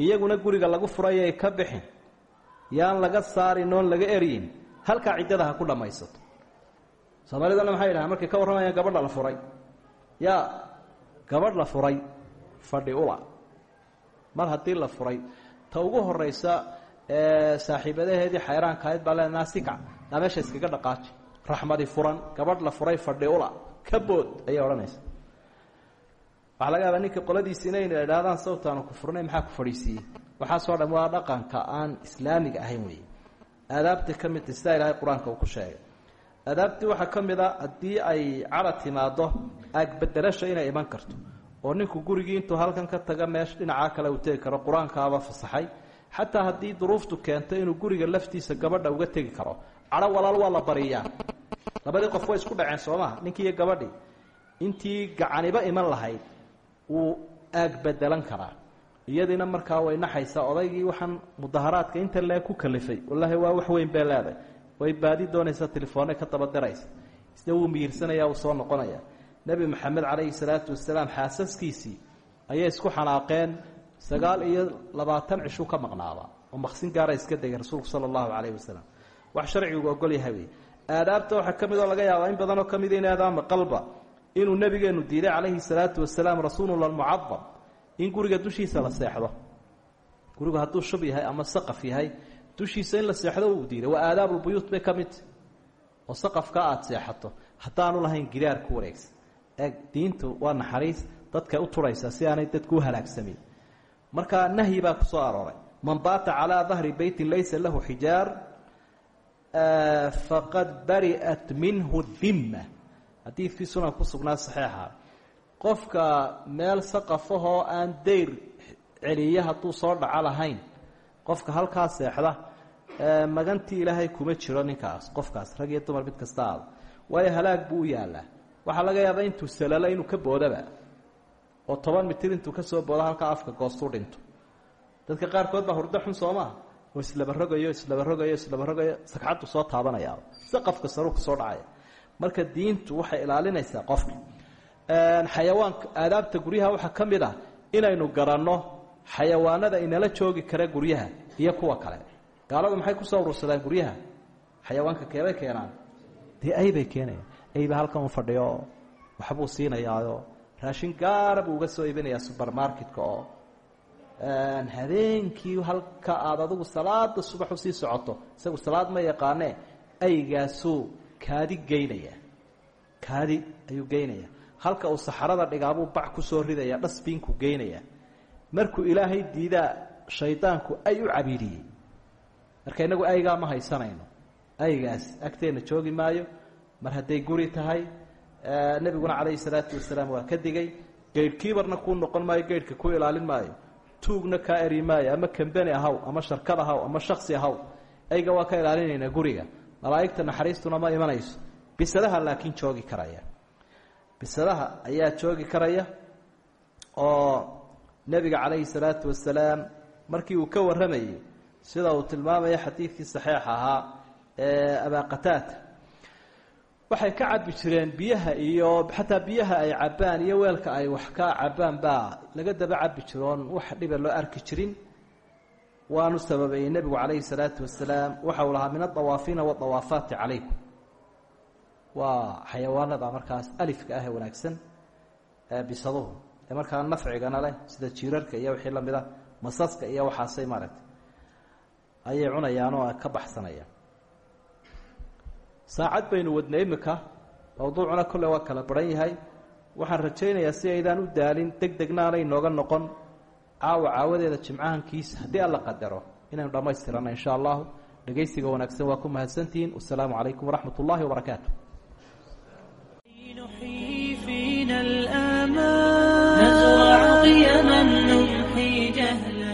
iyaguna guriga lagu furayay ka bixin yaan laga saarin oon laga eryin halkaa ciddada ha ku dhammaysato. Soomaalidana maxay yidhahaan markay ka warramayaan gabadha la furay. Yaa gabadh la furay fadhi ula. Mar haddii la furay ta ugu horaysa saaxiibadaheedii xayraanka ahayd baa le naasika naa meesha iskaga dhaqaaji. Raxmadi furan gabadh la furay fadhi ula. Ka bood ayay odhanaysa waxaa laga yaabaa ninka qoladiisiina inay idhahdaan sawtaanu ku furnay maxaa ku fadhiisiiyey? Waxaasoo dham waa dhaqanka aan islaamiga ahayn weeye. Aadaabta ka midta sidaa ilaahay qur'aanka uu ku sheegay. Aadaabtii waxaa ka mid a haddii ay cara timaaddo aagbedelasha inay iman karto oo ninku gurigii intuu halkan ka taga meesha dhinacaa kale uu tegi karo qur'aankaaba fasaxay. Xataa haddii duruuftu keento inuu guriga laftiisa gabadha uga tegi karo cadho walaal waa la bariyaa. Labadii qof way isku dhaceen soo maha ninkii iyo gabadhii. Intii gacaniba iman lahayd wuu aagbedelan karaa. Iyadiina markaa way naxaysaa odaygii waxaan mudaharaadka inta lee ku kalifay. Wallaahi waa wax weyn bay leedahay way baadi doonaysaa telefoone ka dabadiraysa isna wuu miyirsanaya uu soo noqonaya nebi maxamed calayhi salaatu wasalaam xaasaskiisii ayay isku xanaaqeen. Sagaal iyo labaatan cishuu ka maqnaada oo maqsin gaara iska degay rasuulku sala allahu calayhi wasalam wax sharcigu ogol yahay wey aadaabta waxaa ka mid oo laga yaabaa in badanoo ka mida in aadaama qalba inuu nabigeenu diiday calayhi salaatu wasalaam rasuulula mucadam in guriga dushiisa la seexdo. Gurigu hadduu shub yahay ama saqaf yahay dushiisa la seexdo uu diiday. Waa aadaabulbuyuut bay ka midta oo saqafka aada seexato. Haddaanu lahayn gidaar ku wareegsan. Eeg diintu waa naxariis dadkay u turaysaa si aanay dadku halaagsamin. Marka nahyi baa ku soo arooray. Man baata calaa dahri beytin laysa lahu xijaar faqad bari'at minhu dimma xadiidkii sunan ku sugnaa saxiixa. Qofka meel saqafahoo aan dayr celiya hadduu soo dhaco lahayn qofka halkaa seexda magantii ilaahay kuma jiro ninkaas qofkaas rag iyo dumar mid kasta aada waayo halaag buu u yaallaa. Waxaa laga yaabaa intuu salalo inuu ka boodaba oo toban mitir intuu ka soo boodo halkaa afka goostuu dhinto. Dadka qaarkood baa hurdo xun soo oo islaba rogayo islaba rogayo islaba rogayo sagxaddu soo taabanaya saqafka saruu soo dhacaya marka diintu waxay ilaalinaysaa qofka. Xayawaanka aadaabta guryaha waxaa ka mid ah inaynu garanno xayawaanada inala joogi kara guryaha iyo kuwa kale. Gaaladu maxay ku soo urursadaan guryaha? Xayawaanka keebay keenaan? Dee aybay keenayaan? Ayba halkan u fadhiyo? Waxbuu siinayaao raashin gaara buu uga soo iibinayaa subermarketka oo. Habeenkii halka aada adigu salaada subax u sii socoto isagu salaad ma yaqaanee? Aygaasuu kaadi geynaya kaadi ayuu geynaya halka uu saxarada dhigaabuu bac ku soo ridaya dhasbiinku geynaya markuu ilaahay diidaa shaydaanku ay u cabiidiyey marka inagu aygaa ma haysanayno. Aygaas agteenna joogi maayo. Mar hadday guri tahay nebiguna calayhi salaatu wasalaam waa ka digay. Geydhkiibarna kuu noqon maayo geydhka ku ilaalin maayo. Tuugna kaa eri maayo ama kambeni ahaw ama sharkad ahaw ama shaksi ahaw ayga waa ka ilaalinaynaa guriga malaa'igta naxariistuna ma imanayso. Bisadaha laakiin joogi karaya. Bisadaha ayaa joogi karaya oo nebiga calayhi salaatu wasalaam markii uu ka warramayey sida uu tilmaamaya xadiidkii saxiix ahaa ee abaaqataata waxay ka cabbi jireen biyaha iyo xataa biyaha ay cabbaan iyo weelka ay wax ka cabbaan baa laga daba cabbi jiroon wax dhiba loo arki jirin waanu sababayey nebigu calayhi salaatu wasalaam waxa uu lahaa min adawaafiina wadawaafaati calaykum. Waa xayawaanada markaas alifka ah ee wanaagsan bisaduhu ee markaa nafcigana leh sida jiirarka iyo wixii la mid a masaska iyo waxaasay maaragtay ayay cunayaan oo ka baxsanayaan. Saacad baynu wadnay imika mawduucuna kolle waa kala baran yahay. Waxaan rajaynayaa si aydaan u daalin deg degnaanay nooga noqon aawa caawadeeda jimcahankiisa haddii alla qadaro inaynu dhammaystirana insha allahu dhegaysiga wanaagsan waa ku mahadsantihiin wasalaamu calaykum waraxmat ullahi wabarakaatu نزرع قيما